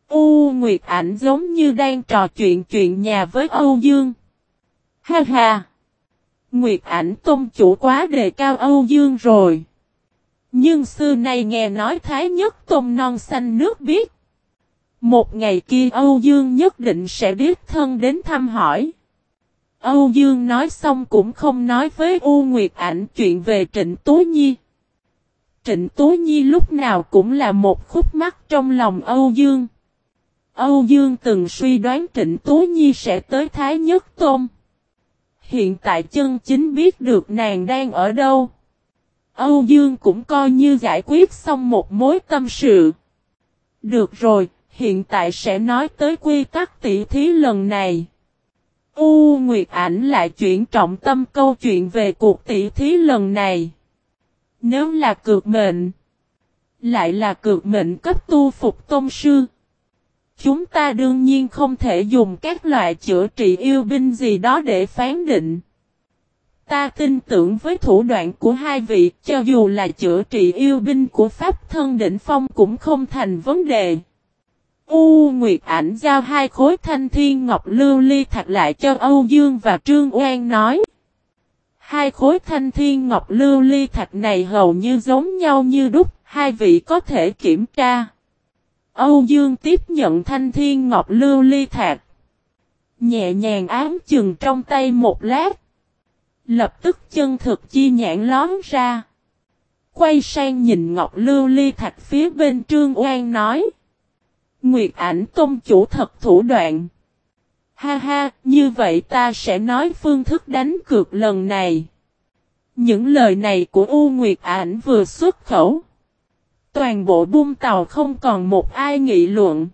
U Nguyệt ảnh giống như đang trò chuyện chuyện nhà với Âu Dương. Ha ha! Nguyệt ảnh tôn chủ quá đề cao Âu Dương rồi. Nhưng xưa nay nghe nói Thái Nhất Tôn non xanh nước biết. Một ngày kia Âu Dương nhất định sẽ biết thân đến thăm hỏi. Âu Dương nói xong cũng không nói với U Nguyệt Ảnh chuyện về Trịnh Tố Nhi. Trịnh Tố Nhi lúc nào cũng là một khúc mắc trong lòng Âu Dương. Âu Dương từng suy đoán Trịnh Tố Nhi sẽ tới Thái Nhất Tôn. Hiện tại chân chính biết được nàng đang ở đâu. Âu Dương cũng coi như giải quyết xong một mối tâm sự. Được rồi, hiện tại sẽ nói tới quy tắc tỷ thí lần này. U Nguyệt Ảnh lại chuyển trọng tâm câu chuyện về cuộc tỷ thí lần này. Nếu là cược mệnh, lại là cược mệnh cấp tu phục tôn sư. Chúng ta đương nhiên không thể dùng các loại chữa trị yêu binh gì đó để phán định. Ta tin tưởng với thủ đoạn của hai vị, cho dù là chữa trị yêu binh của Pháp thân đỉnh phong cũng không thành vấn đề. U Nguyệt ảnh giao hai khối thanh thiên ngọc lưu ly thạch lại cho Âu Dương và Trương Oan nói. Hai khối thanh thiên ngọc lưu ly thạch này hầu như giống nhau như đúc, hai vị có thể kiểm tra. Âu Dương tiếp nhận thanh thiên ngọc lưu ly thạch. Nhẹ nhàng ám chừng trong tay một lát. Lập tức chân thực chi nhãn lón ra. Quay sang nhìn ngọc lưu ly thạch phía bên Trương Oan nói. Nguyệt ảnh tôn chủ thật thủ đoạn. Ha ha, như vậy ta sẽ nói phương thức đánh cược lần này. Những lời này của U Nguyệt ảnh vừa xuất khẩu. Toàn bộ bung tàu không còn một ai nghị luận.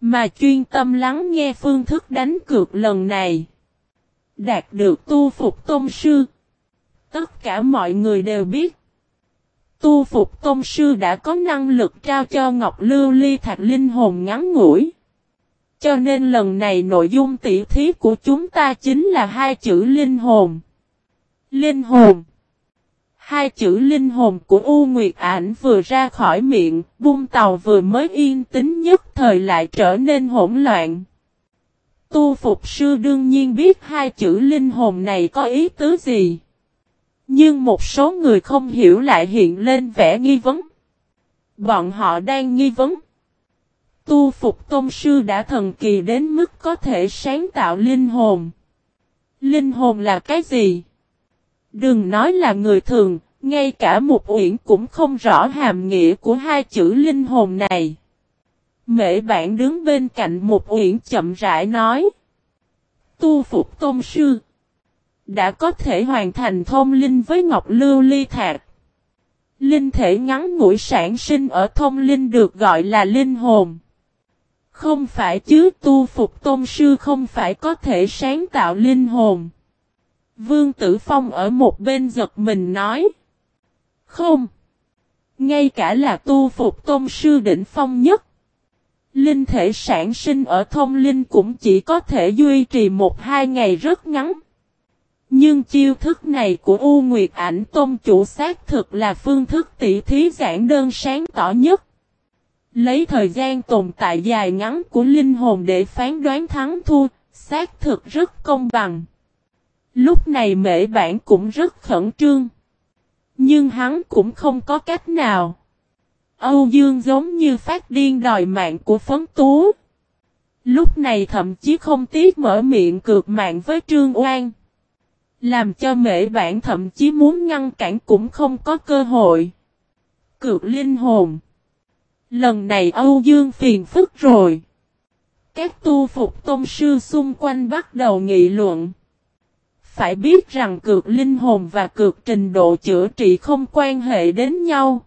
Mà chuyên tâm lắng nghe phương thức đánh cược lần này. Đạt được tu phục tôn sư. Tất cả mọi người đều biết. Tu Phục Tôn Sư đã có năng lực trao cho Ngọc Lưu Ly Thạch linh hồn ngắn ngủi. Cho nên lần này nội dung tỉ thí của chúng ta chính là hai chữ linh hồn. Linh hồn. Hai chữ linh hồn của U Nguyệt Ảnh vừa ra khỏi miệng, bung tàu vừa mới yên tĩnh nhất thời lại trở nên hỗn loạn. Tu Phục Sư đương nhiên biết hai chữ linh hồn này có ý tứ gì. Nhưng một số người không hiểu lại hiện lên vẻ nghi vấn. Bọn họ đang nghi vấn. Tu Phục Tôn Sư đã thần kỳ đến mức có thể sáng tạo linh hồn. Linh hồn là cái gì? Đừng nói là người thường, ngay cả một uyển cũng không rõ hàm nghĩa của hai chữ linh hồn này. Mễ bản đứng bên cạnh một uyển chậm rãi nói. Tu Phục Tôn Sư, đã có thể hoàn thành thông linh với Ngọc Lưu Ly Thạc. Linh thể ngắn ngủi sản sinh ở thông linh được gọi là linh hồn. Không phải chứ, tu phục tôn sư không phải có thể sáng tạo linh hồn. Vương Tử Phong ở một bên giật mình nói. Không. Ngay cả là tu phục tôn sư đỉnh phong nhất. Linh thể sản sinh ở thông linh cũng chỉ có thể duy trì một hai ngày rất ngắn. Nhưng chiêu thức này của U Nguyệt Ảnh Tôn chủ xác thực là phương thức tỷ thí giản đơn sáng tỏ nhất. Lấy thời gian tồn tại dài ngắn của linh hồn để phán đoán thắng thua, xác thực rất công bằng. Lúc này mễ bản cũng rất khẩn trương. Nhưng hắn cũng không có cách nào. Âu Dương giống như phát điên đòi mạng của phấn tú. Lúc này thậm chí không tiếc mở miệng cược mạng với Trương Oan. Làm cho mễ bản thậm chí muốn ngăn cản cũng không có cơ hội. Cược linh hồn. Lần này Âu Dương phiền phức rồi. Các tu phục tôn sư xung quanh bắt đầu nghị luận. Phải biết rằng cược linh hồn và cược trình độ chữa trị không quan hệ đến nhau.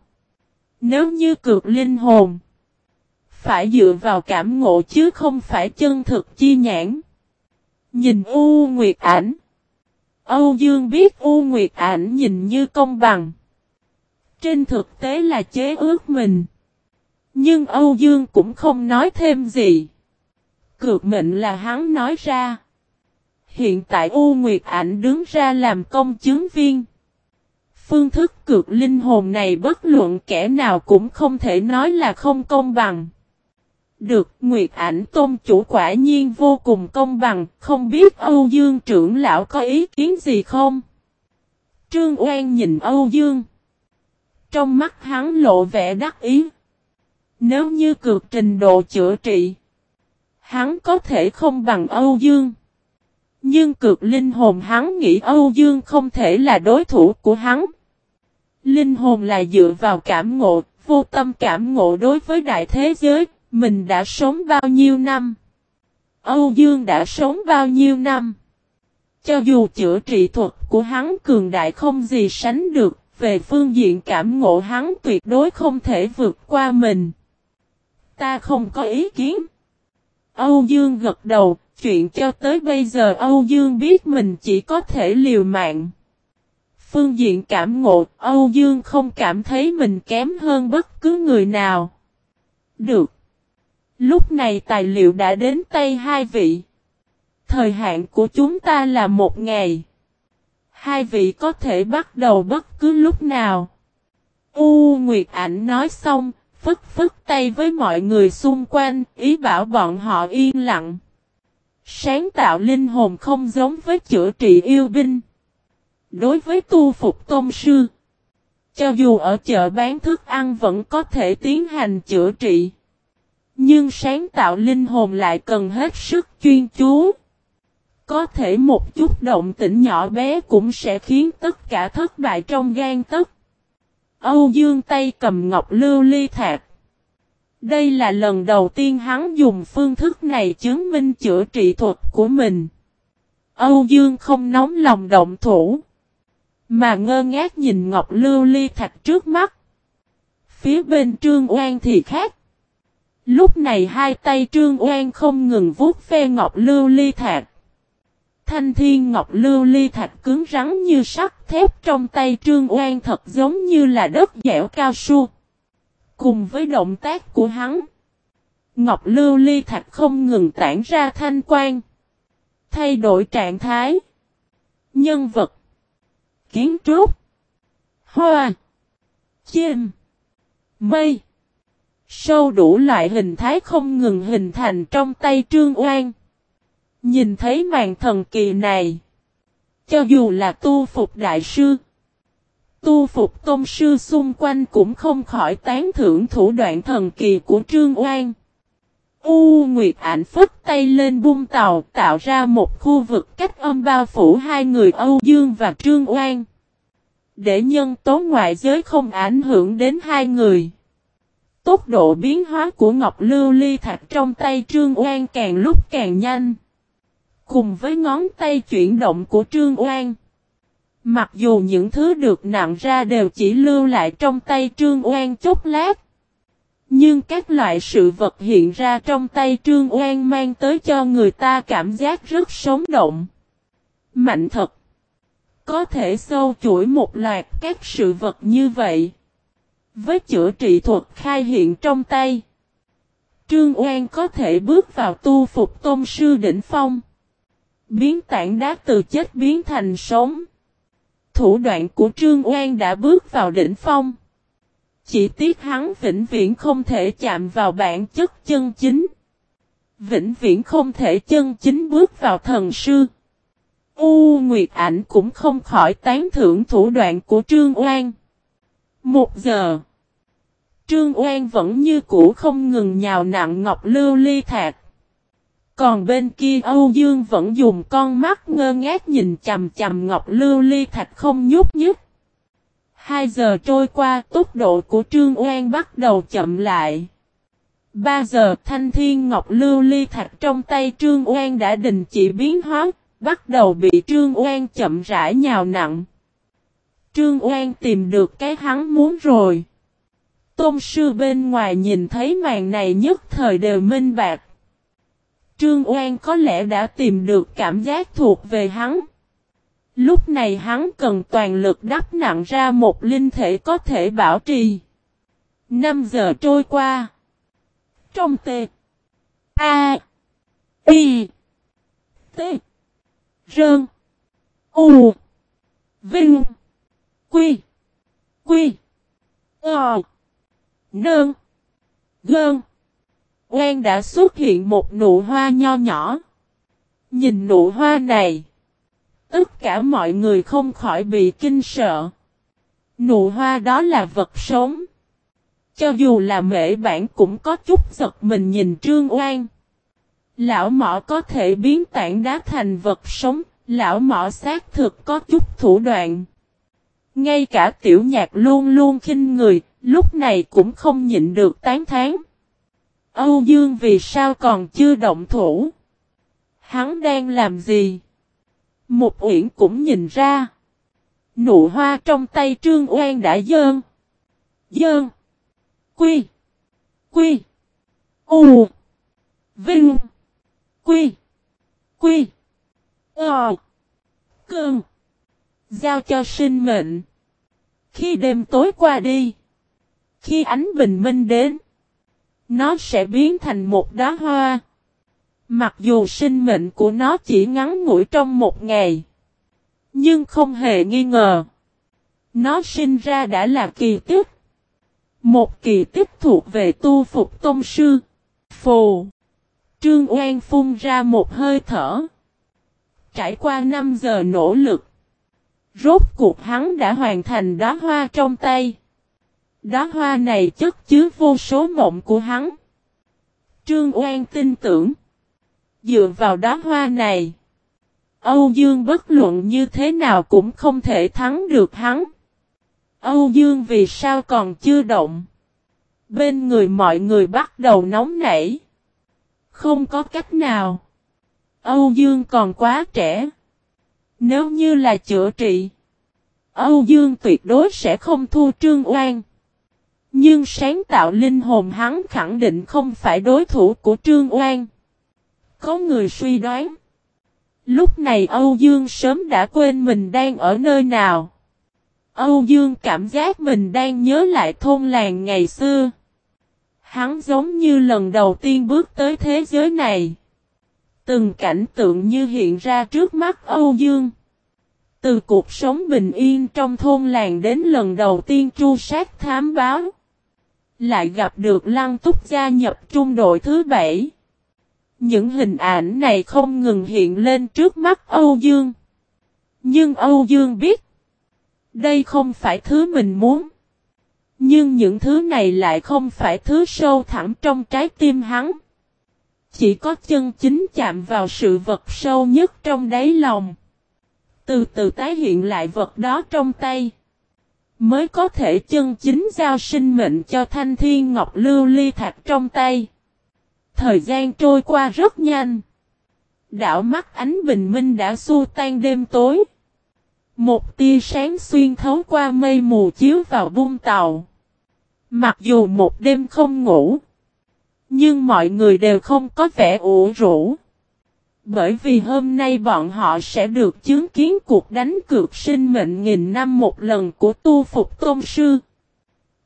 Nếu như cược linh hồn, phải dựa vào cảm ngộ chứ không phải chân thực chi nhãn. Nhìn U Nguyệt ảnh. Âu Dương biết U Nguyệt ảnh nhìn như công bằng. Trên thực tế là chế ước mình. Nhưng Âu Dương cũng không nói thêm gì. Cược mệnh là hắn nói ra. Hiện tại U Nguyệt Ảnh đứng ra làm công chứng viên. Phương thức cược linh hồn này bất luận kẻ nào cũng không thể nói là không công bằng. Được, Nguyệt Ảnh Tôn chủ quả nhiên vô cùng công bằng, không biết Âu Dương trưởng lão có ý kiến gì không? Trương Oan nhìn Âu Dương. Trong mắt hắn lộ vẻ đắc ý. Nếu như cược trình độ chữa trị, hắn có thể không bằng Âu Dương. Nhưng cược linh hồn hắn nghĩ Âu Dương không thể là đối thủ của hắn. Linh hồn là dựa vào cảm ngộ, vô tâm cảm ngộ đối với đại thế giới, mình đã sống bao nhiêu năm. Âu Dương đã sống bao nhiêu năm. Cho dù chữa trị thuật của hắn cường đại không gì sánh được, về phương diện cảm ngộ hắn tuyệt đối không thể vượt qua mình. Ta không có ý kiến. Âu Dương gật đầu, chuyện cho tới bây giờ Âu Dương biết mình chỉ có thể liều mạng. Phương diện cảm ngộ, Âu Dương không cảm thấy mình kém hơn bất cứ người nào. Được. Lúc này tài liệu đã đến tay hai vị. Thời hạn của chúng ta là một ngày. Hai vị có thể bắt đầu bất cứ lúc nào. U Nguyệt Ảnh nói xong, phức phức tay với mọi người xung quanh, ý bảo bọn họ yên lặng. Sáng tạo linh hồn không giống với chữa trị yêu binh. Đối với tu phục tôn sư, cho dù ở chợ bán thức ăn vẫn có thể tiến hành chữa trị. Nhưng sáng tạo linh hồn lại cần hết sức chuyên chú. Có thể một chút động tĩnh nhỏ bé cũng sẽ khiến tất cả thất bại trong gan tất. Âu Dương tay cầm ngọc lưu ly thạc. Đây là lần đầu tiên hắn dùng phương thức này chứng minh chữa trị thuật của mình. Âu Dương không nóng lòng động thủ. Mà ngơ ngác nhìn ngọc lưu ly thạch trước mắt. Phía bên Trương Oan thì khác. Lúc này hai tay Trương Oan không ngừng vuốt ve ngọc lưu ly thạch. thanh thiên ngọc lưu ly thạch cứng rắn như sắt thép trong tay Trương Oan thật giống như là đất dẻo cao su. Cùng với động tác của hắn, ngọc lưu ly thạch không ngừng tản ra thanh quang. Thay đổi trạng thái, nhân vật, kiến trúc, hoa, chim, mây. Sâu đủ loại hình thái không ngừng hình thành trong tay Trương Oan. Nhìn thấy màn thần kỳ này. Cho dù là tu phục đại sư. Tu phục tôn sư xung quanh cũng không khỏi tán thưởng thủ đoạn thần kỳ của Trương Oan. U Nguyệt ảnh phất tay lên bung tàu, tạo ra một khu vực cách âm bao phủ hai người Âu Dương và Trương Oan. Để nhân tố ngoại giới không ảnh hưởng đến hai người. Tốc độ biến hóa của Ngọc Lưu Ly Thạch trong tay Trương Oan càng lúc càng nhanh. Cùng với ngón tay chuyển động của Trương Oan. Mặc dù những thứ được nặng ra đều chỉ lưu lại trong tay Trương Oan chốc lát. Nhưng các loại sự vật hiện ra trong tay Trương Oan mang tới cho người ta cảm giác rất sống động. Mạnh thật. Có thể sâu chuỗi một loạt các sự vật như vậy. Với chữa trị thuật khai hiện trong tay. Trương Oan có thể bước vào tu phục tôn sư đỉnh phong. Biến tảng đá từ chết biến thành sống. Thủ đoạn của Trương Oan đã bước vào đỉnh phong. Chỉ tiếc hắn vĩnh viễn không thể chạm vào bản chất chân chính. Vĩnh viễn không thể chân chính bước vào thần sư. U Nguyệt Ảnh cũng không khỏi tán thưởng thủ đoạn của Trương Oan. Một giờ. Trương Oan vẫn như cũ không ngừng nhào nặng ngọc lưu ly thạc. Còn bên kia Âu Dương vẫn dùng con mắt ngơ ngác nhìn chầm chầm ngọc lưu ly thạch không nhúc nhích. Hai giờ trôi qua tốc độ của Trương Oan bắt đầu chậm lại. Ba giờ thanh thiên ngọc lưu ly thạch trong tay Trương Oan đã đình chỉ biến hóa, bắt đầu bị Trương Oan chậm rãi nhào nặng. Trương Oan tìm được cái hắn muốn rồi. Tôn sư bên ngoài nhìn thấy màn này nhất thời đều minh bạc. Trương Oan có lẽ đã tìm được cảm giác thuộc về hắn. Lúc này hắn cần toàn lực đắp nặng ra một linh thể có thể bảo trì. 5 giờ trôi qua. Trong T. A. Y. T. Rơn. U. Vinh. Quy. Quy. Ờ. Nơn. Gơn. Oan đã xuất hiện một nụ hoa nho nhỏ. Nhìn nụ hoa này. Tất cả mọi người không khỏi bị kinh sợ. Nụ hoa đó là vật sống. Cho dù là mễ bản cũng có chút giật mình nhìn Trương Oan. Lão mỏ có thể biến tảng đá thành vật sống, lão mỏ xác thực có chút thủ đoạn. Ngay cả tiểu nhạc luôn luôn khinh người, lúc này cũng không nhịn được tán thán. Âu Dương vì sao còn chưa động thủ? Hắn đang làm gì? Một uyển cũng nhìn ra. Nụ hoa trong tay Trương Oan đã dơn. Dơn. Quy. Quy. U. Vinh. Quy. Quy. Ờ. Cơn. Giao cho sinh mệnh. Khi đêm tối qua đi. Khi ánh bình minh đến. Nó sẽ biến thành một đóa hoa. Mặc dù sinh mệnh của nó chỉ ngắn ngủi trong một ngày. Nhưng không hề nghi ngờ. Nó sinh ra đã là kỳ tích. Một kỳ tích thuộc về tu phục tôn sư. Phù. Trương Oan phun ra một hơi thở. Trải qua 5 giờ nỗ lực. Rốt cuộc hắn đã hoàn thành đóa hoa trong tay. Đóa hoa này chất chứa vô số mộng của hắn. Trương Oan tin tưởng. Dựa vào đóa hoa này. Âu Dương bất luận như thế nào cũng không thể thắng được hắn. Âu Dương vì sao còn chưa động. Bên người mọi người bắt đầu nóng nảy. Không có cách nào. Âu Dương còn quá trẻ. Nếu như là chữa trị. Âu Dương tuyệt đối sẽ không thua Trương Oan. Nhưng sáng tạo linh hồn hắn khẳng định không phải đối thủ của Trương Oan. Có người suy đoán. Lúc này Âu Dương sớm đã quên mình đang ở nơi nào. Âu Dương cảm giác mình đang nhớ lại thôn làng ngày xưa. Hắn giống như lần đầu tiên bước tới thế giới này. Từng cảnh tượng như hiện ra trước mắt Âu Dương. Từ cuộc sống bình yên trong thôn làng đến lần đầu tiên tru sát thám báo. Lại gặp được Lăng Túc gia nhập trung đội thứ bảy. Những hình ảnh này không ngừng hiện lên trước mắt Âu Dương. Nhưng Âu Dương biết. Đây không phải thứ mình muốn. Nhưng những thứ này lại không phải thứ sâu thẳm trong trái tim hắn. Chỉ có chân chính chạm vào sự vật sâu nhất trong đáy lòng. Từ từ tái hiện lại vật đó trong tay. Mới có thể chân chính giao sinh mệnh cho thanh thiên ngọc lưu ly thạch trong tay. Thời gian trôi qua rất nhanh. Đảo mắt ánh bình minh đã xua tan đêm tối. Một tia sáng xuyên thấu qua mây mù chiếu vào bung tàu. Mặc dù một đêm không ngủ. Nhưng mọi người đều không có vẻ ủ rũ. Bởi vì hôm nay bọn họ sẽ được chứng kiến cuộc đánh cược sinh mệnh nghìn năm một lần của tu phục tôn sư.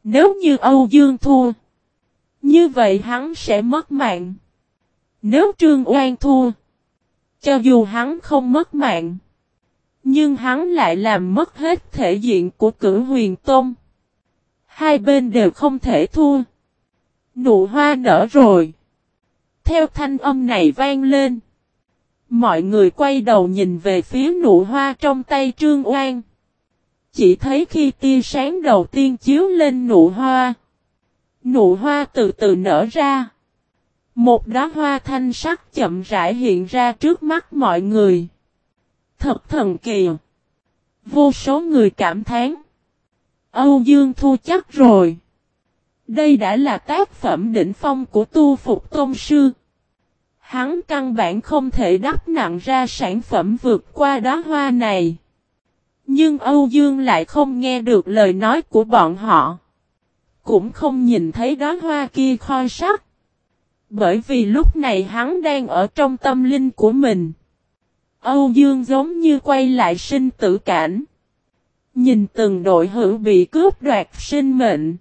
Nếu như Âu Dương thua, như vậy hắn sẽ mất mạng. Nếu Trương Oan thua, cho dù hắn không mất mạng, nhưng hắn lại làm mất hết thể diện của cử huyền tôn. Hai bên đều không thể thua. Nụ hoa nở rồi. Theo thanh âm này vang lên. Mọi người quay đầu nhìn về phía nụ hoa trong tay Trương Oan. Chỉ thấy khi tia sáng đầu tiên chiếu lên nụ hoa. Nụ hoa từ từ nở ra. Một đóa hoa thanh sắc chậm rãi hiện ra trước mắt mọi người. Thật thần kỳ. Vô số người cảm thán. Âu Dương thu chắc rồi. Đây đã là tác phẩm đỉnh phong của tu phục tôn sư. Hắn căn bản không thể đắp nặng ra sản phẩm vượt qua đóa hoa này. Nhưng Âu Dương lại không nghe được lời nói của bọn họ. Cũng không nhìn thấy đóa hoa kia khoi sắc. Bởi vì lúc này hắn đang ở trong tâm linh của mình. Âu Dương giống như quay lại sinh tử cảnh. Nhìn từng đội hữu bị cướp đoạt sinh mệnh.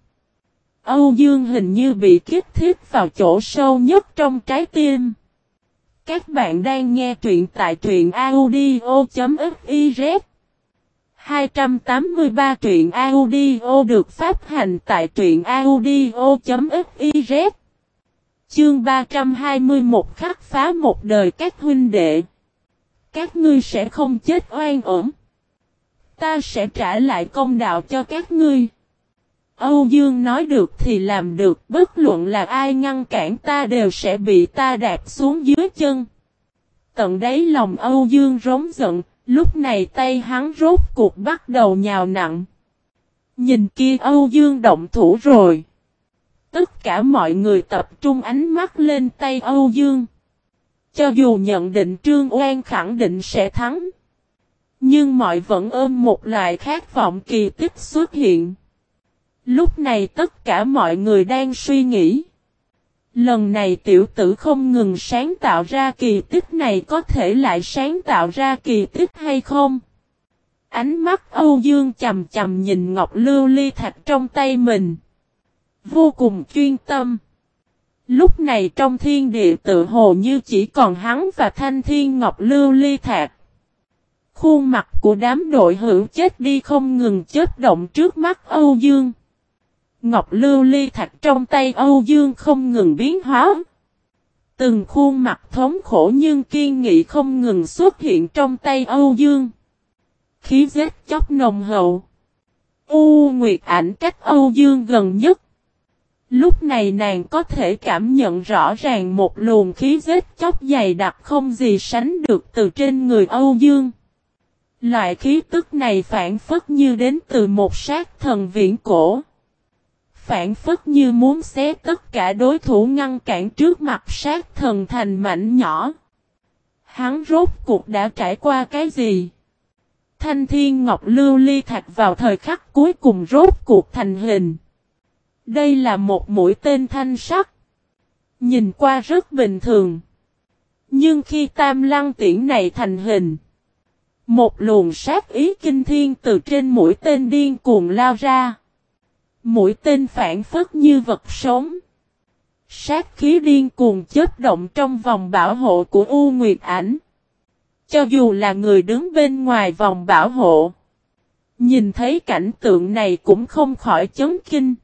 Âu Dương hình như bị kích thiết vào chỗ sâu nhất trong trái tim. Các bạn đang nghe truyện tại truyện audio.fiz 283 truyện audio được phát hành tại truyện audio.fiz Chương 321 khắc phá một đời các huynh đệ. Các ngươi sẽ không chết oan ổn. Ta sẽ trả lại công đạo cho các ngươi. Âu Dương nói được thì làm được, bất luận là ai ngăn cản ta đều sẽ bị ta đạp xuống dưới chân. Tận đấy lòng Âu Dương rống giận, lúc này tay hắn rốt cuộc bắt đầu nhào nặng. Nhìn kia Âu Dương động thủ rồi. Tất cả mọi người tập trung ánh mắt lên tay Âu Dương. Cho dù nhận định Trương Oan khẳng định sẽ thắng. Nhưng mọi vẫn ôm một loại khát vọng kỳ tích xuất hiện. Lúc này tất cả mọi người đang suy nghĩ. Lần này tiểu tử không ngừng sáng tạo ra kỳ tích này có thể lại sáng tạo ra kỳ tích hay không? Ánh mắt Âu Dương chầm chầm nhìn ngọc lưu ly thạch trong tay mình. Vô cùng chuyên tâm. Lúc này trong thiên địa tự hồ như chỉ còn hắn và thanh thiên ngọc lưu ly thạch. Khuôn mặt của đám đội hữu chết đi không ngừng chết động trước mắt Âu Dương. Ngọc lưu ly thạch trong tay Âu Dương không ngừng biến hóa. Từng khuôn mặt thống khổ nhưng kiên nghị không ngừng xuất hiện trong tay Âu Dương. Khí vết chóc nồng hậu. U Nguyệt ảnh cách Âu Dương gần nhất. Lúc này nàng có thể cảm nhận rõ ràng một luồng khí vết chóc dày đặc không gì sánh được từ trên người Âu Dương. Loại khí tức này phản phất như đến từ một sát thần viễn cổ phản phất như muốn xé tất cả đối thủ ngăn cản trước mặt sát thần thành mảnh nhỏ. Hắn rốt cuộc đã trải qua cái gì? Thanh thiên ngọc lưu ly thạch vào thời khắc cuối cùng rốt cuộc thành hình. Đây là một mũi tên thanh sắc. Nhìn qua rất bình thường. Nhưng khi tam lăng tiễn này thành hình, một luồng sát ý kinh thiên từ trên mũi tên điên cuồng lao ra. Mũi tên phản phất như vật sống. Sát khí điên cuồng chớp động trong vòng bảo hộ của U Nguyệt Ảnh. Cho dù là người đứng bên ngoài vòng bảo hộ. Nhìn thấy cảnh tượng này cũng không khỏi chấn kinh.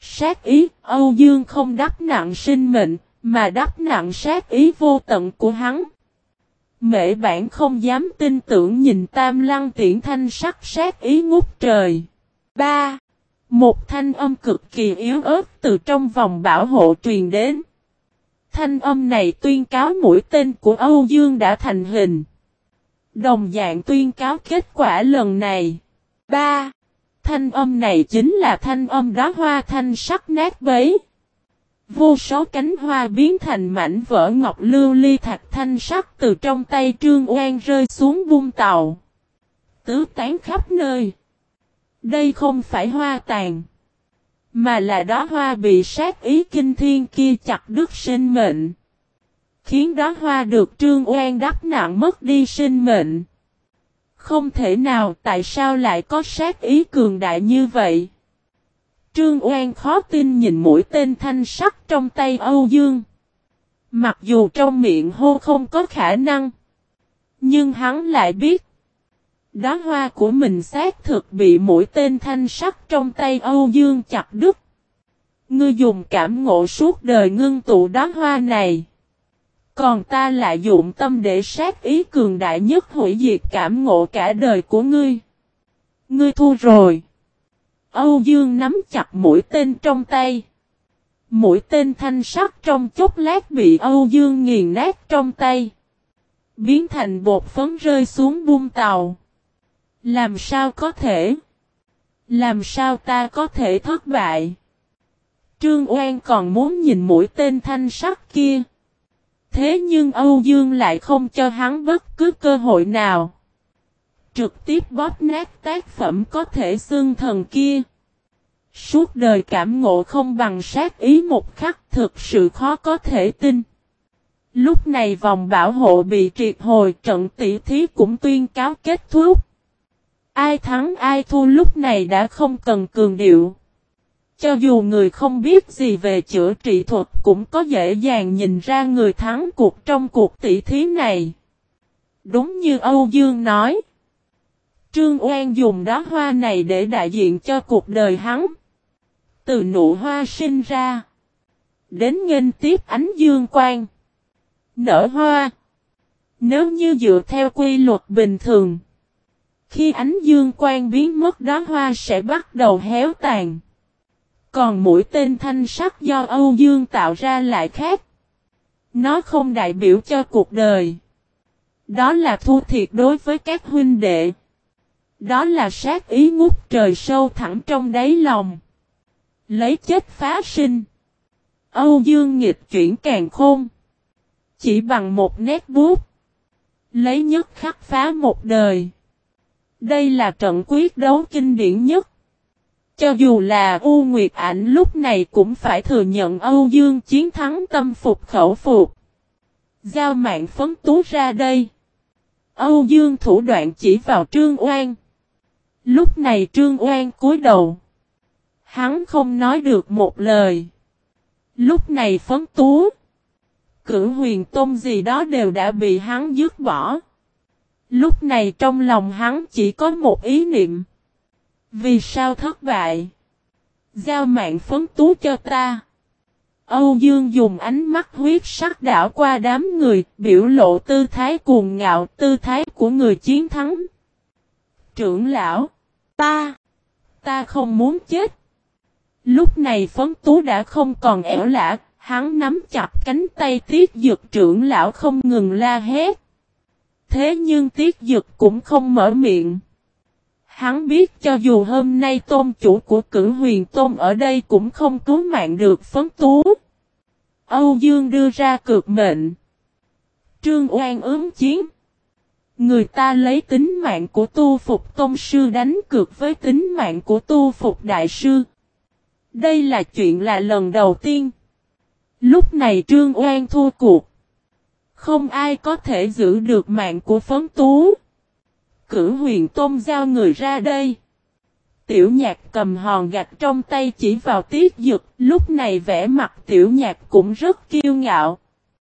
Sát ý, Âu Dương không đắp nặng sinh mệnh, mà đắp nặng sát ý vô tận của hắn. Mễ bản không dám tin tưởng nhìn tam lăng tiễn thanh sắc sát ý ngút trời. 3. Một thanh âm cực kỳ yếu ớt từ trong vòng bảo hộ truyền đến. Thanh âm này tuyên cáo mũi tên của Âu Dương đã thành hình. Đồng dạng tuyên cáo kết quả lần này. 3. Thanh âm này chính là thanh âm đó hoa thanh sắc nát bấy. Vô số cánh hoa biến thành mảnh vỡ ngọc lưu ly thạch thanh sắc từ trong tay Trương Oan rơi xuống vung tàu. Tứ tán khắp nơi. Đây không phải hoa tàn. Mà là đó hoa bị sát ý kinh thiên kia chặt đứt sinh mệnh. Khiến đó hoa được Trương Oan đắp nặng mất đi sinh mệnh. Không thể nào, tại sao lại có sát ý cường đại như vậy. Trương Oan khó tin nhìn mũi tên thanh sắc trong tay Âu Dương. Mặc dù trong miệng hô không có khả năng. Nhưng hắn lại biết đóa hoa của mình xác thực bị mũi tên thanh sắc trong tay Âu Dương chặt đứt. Ngươi dùng cảm ngộ suốt đời ngưng tụ đóa hoa này. Còn ta lại dụng tâm để sát ý cường đại nhất hủy diệt cảm ngộ cả đời của ngươi. Ngươi thua rồi. Âu Dương nắm chặt mũi tên trong tay. Mũi tên thanh sắc trong chốc lát bị Âu Dương nghiền nát trong tay. Biến thành bột phấn rơi xuống buông tàu. Làm sao có thể? Làm sao ta có thể thất bại? Trương Oan còn muốn nhìn mũi tên thanh sắc kia. Thế nhưng Âu Dương lại không cho hắn bất cứ cơ hội nào. Trực tiếp bóp nát tác phẩm có thể xương thần kia. Suốt đời cảm ngộ không bằng sát ý một khắc thực sự khó có thể tin. Lúc này vòng bảo hộ bị triệt hồi, trận tỷ thí cũng tuyên cáo kết thúc. Ai thắng, ai thua lúc này đã không cần cường điệu. Cho dù người không biết gì về chữa trị thuật cũng có dễ dàng nhìn ra người thắng cuộc trong cuộc tỷ thí này. Đúng như Âu Dương nói. Trương Oan dùng đóa hoa này để đại diện cho cuộc đời hắn. Từ nụ hoa sinh ra. Đến nghênh tiếp ánh dương quang. Nở hoa. Nếu như dựa theo quy luật bình thường. Khi ánh dương quang biến mất đóa hoa sẽ bắt đầu héo tàn. Còn mũi tên thanh sắc do Âu Dương tạo ra lại khác. Nó không đại biểu cho cuộc đời. Đó là thu thiệt đối với các huynh đệ. Đó là sát ý ngút trời sâu thẳng trong đáy lòng. Lấy chết phá sinh. Âu Dương nghịch chuyển càng khôn. Chỉ bằng một nét bút. Lấy nhất khắc phá một đời. Đây là trận quyết đấu kinh điển nhất. Cho dù là U Nguyệt Ảnh lúc này cũng phải thừa nhận Âu Dương chiến thắng tâm phục khẩu phục. Giao mạng phấn tú ra đây. Âu Dương thủ đoạn chỉ vào Trương Oan. Lúc này Trương Oan cúi đầu. Hắn không nói được một lời. Lúc này phấn tú. Cử huyền tôn gì đó đều đã bị hắn dứt bỏ. Lúc này trong lòng hắn chỉ có một ý niệm. Vì sao thất bại? Giao mạng phấn tú cho ta. Âu Dương dùng ánh mắt huyết sắc đảo qua đám người, biểu lộ tư thái cuồng ngạo, tư thái của người chiến thắng. Trưởng lão, ta, ta không muốn chết. Lúc này phấn tú đã không còn ẻo lạ, hắn nắm chặt cánh tay tiết dược trưởng lão không ngừng la hét. Thế nhưng tiết dực cũng không mở miệng. Hắn biết cho dù hôm nay tôn chủ của cử huyền tôn ở đây cũng không cứu mạng được phấn tú. Âu Dương đưa ra cược mệnh. Trương Oan ướm chiến. Người ta lấy tính mạng của tu phục tôn sư đánh cược với tính mạng của tu phục đại sư. Đây là chuyện là lần đầu tiên. Lúc này Trương Oan thua cuộc. Không ai có thể giữ được mạng của phấn tú. Cử huyền tôn giao người ra đây. Tiểu nhạc cầm hòn gạch trong tay chỉ vào tiết dực, lúc này vẻ mặt tiểu nhạc cũng rất kiêu ngạo.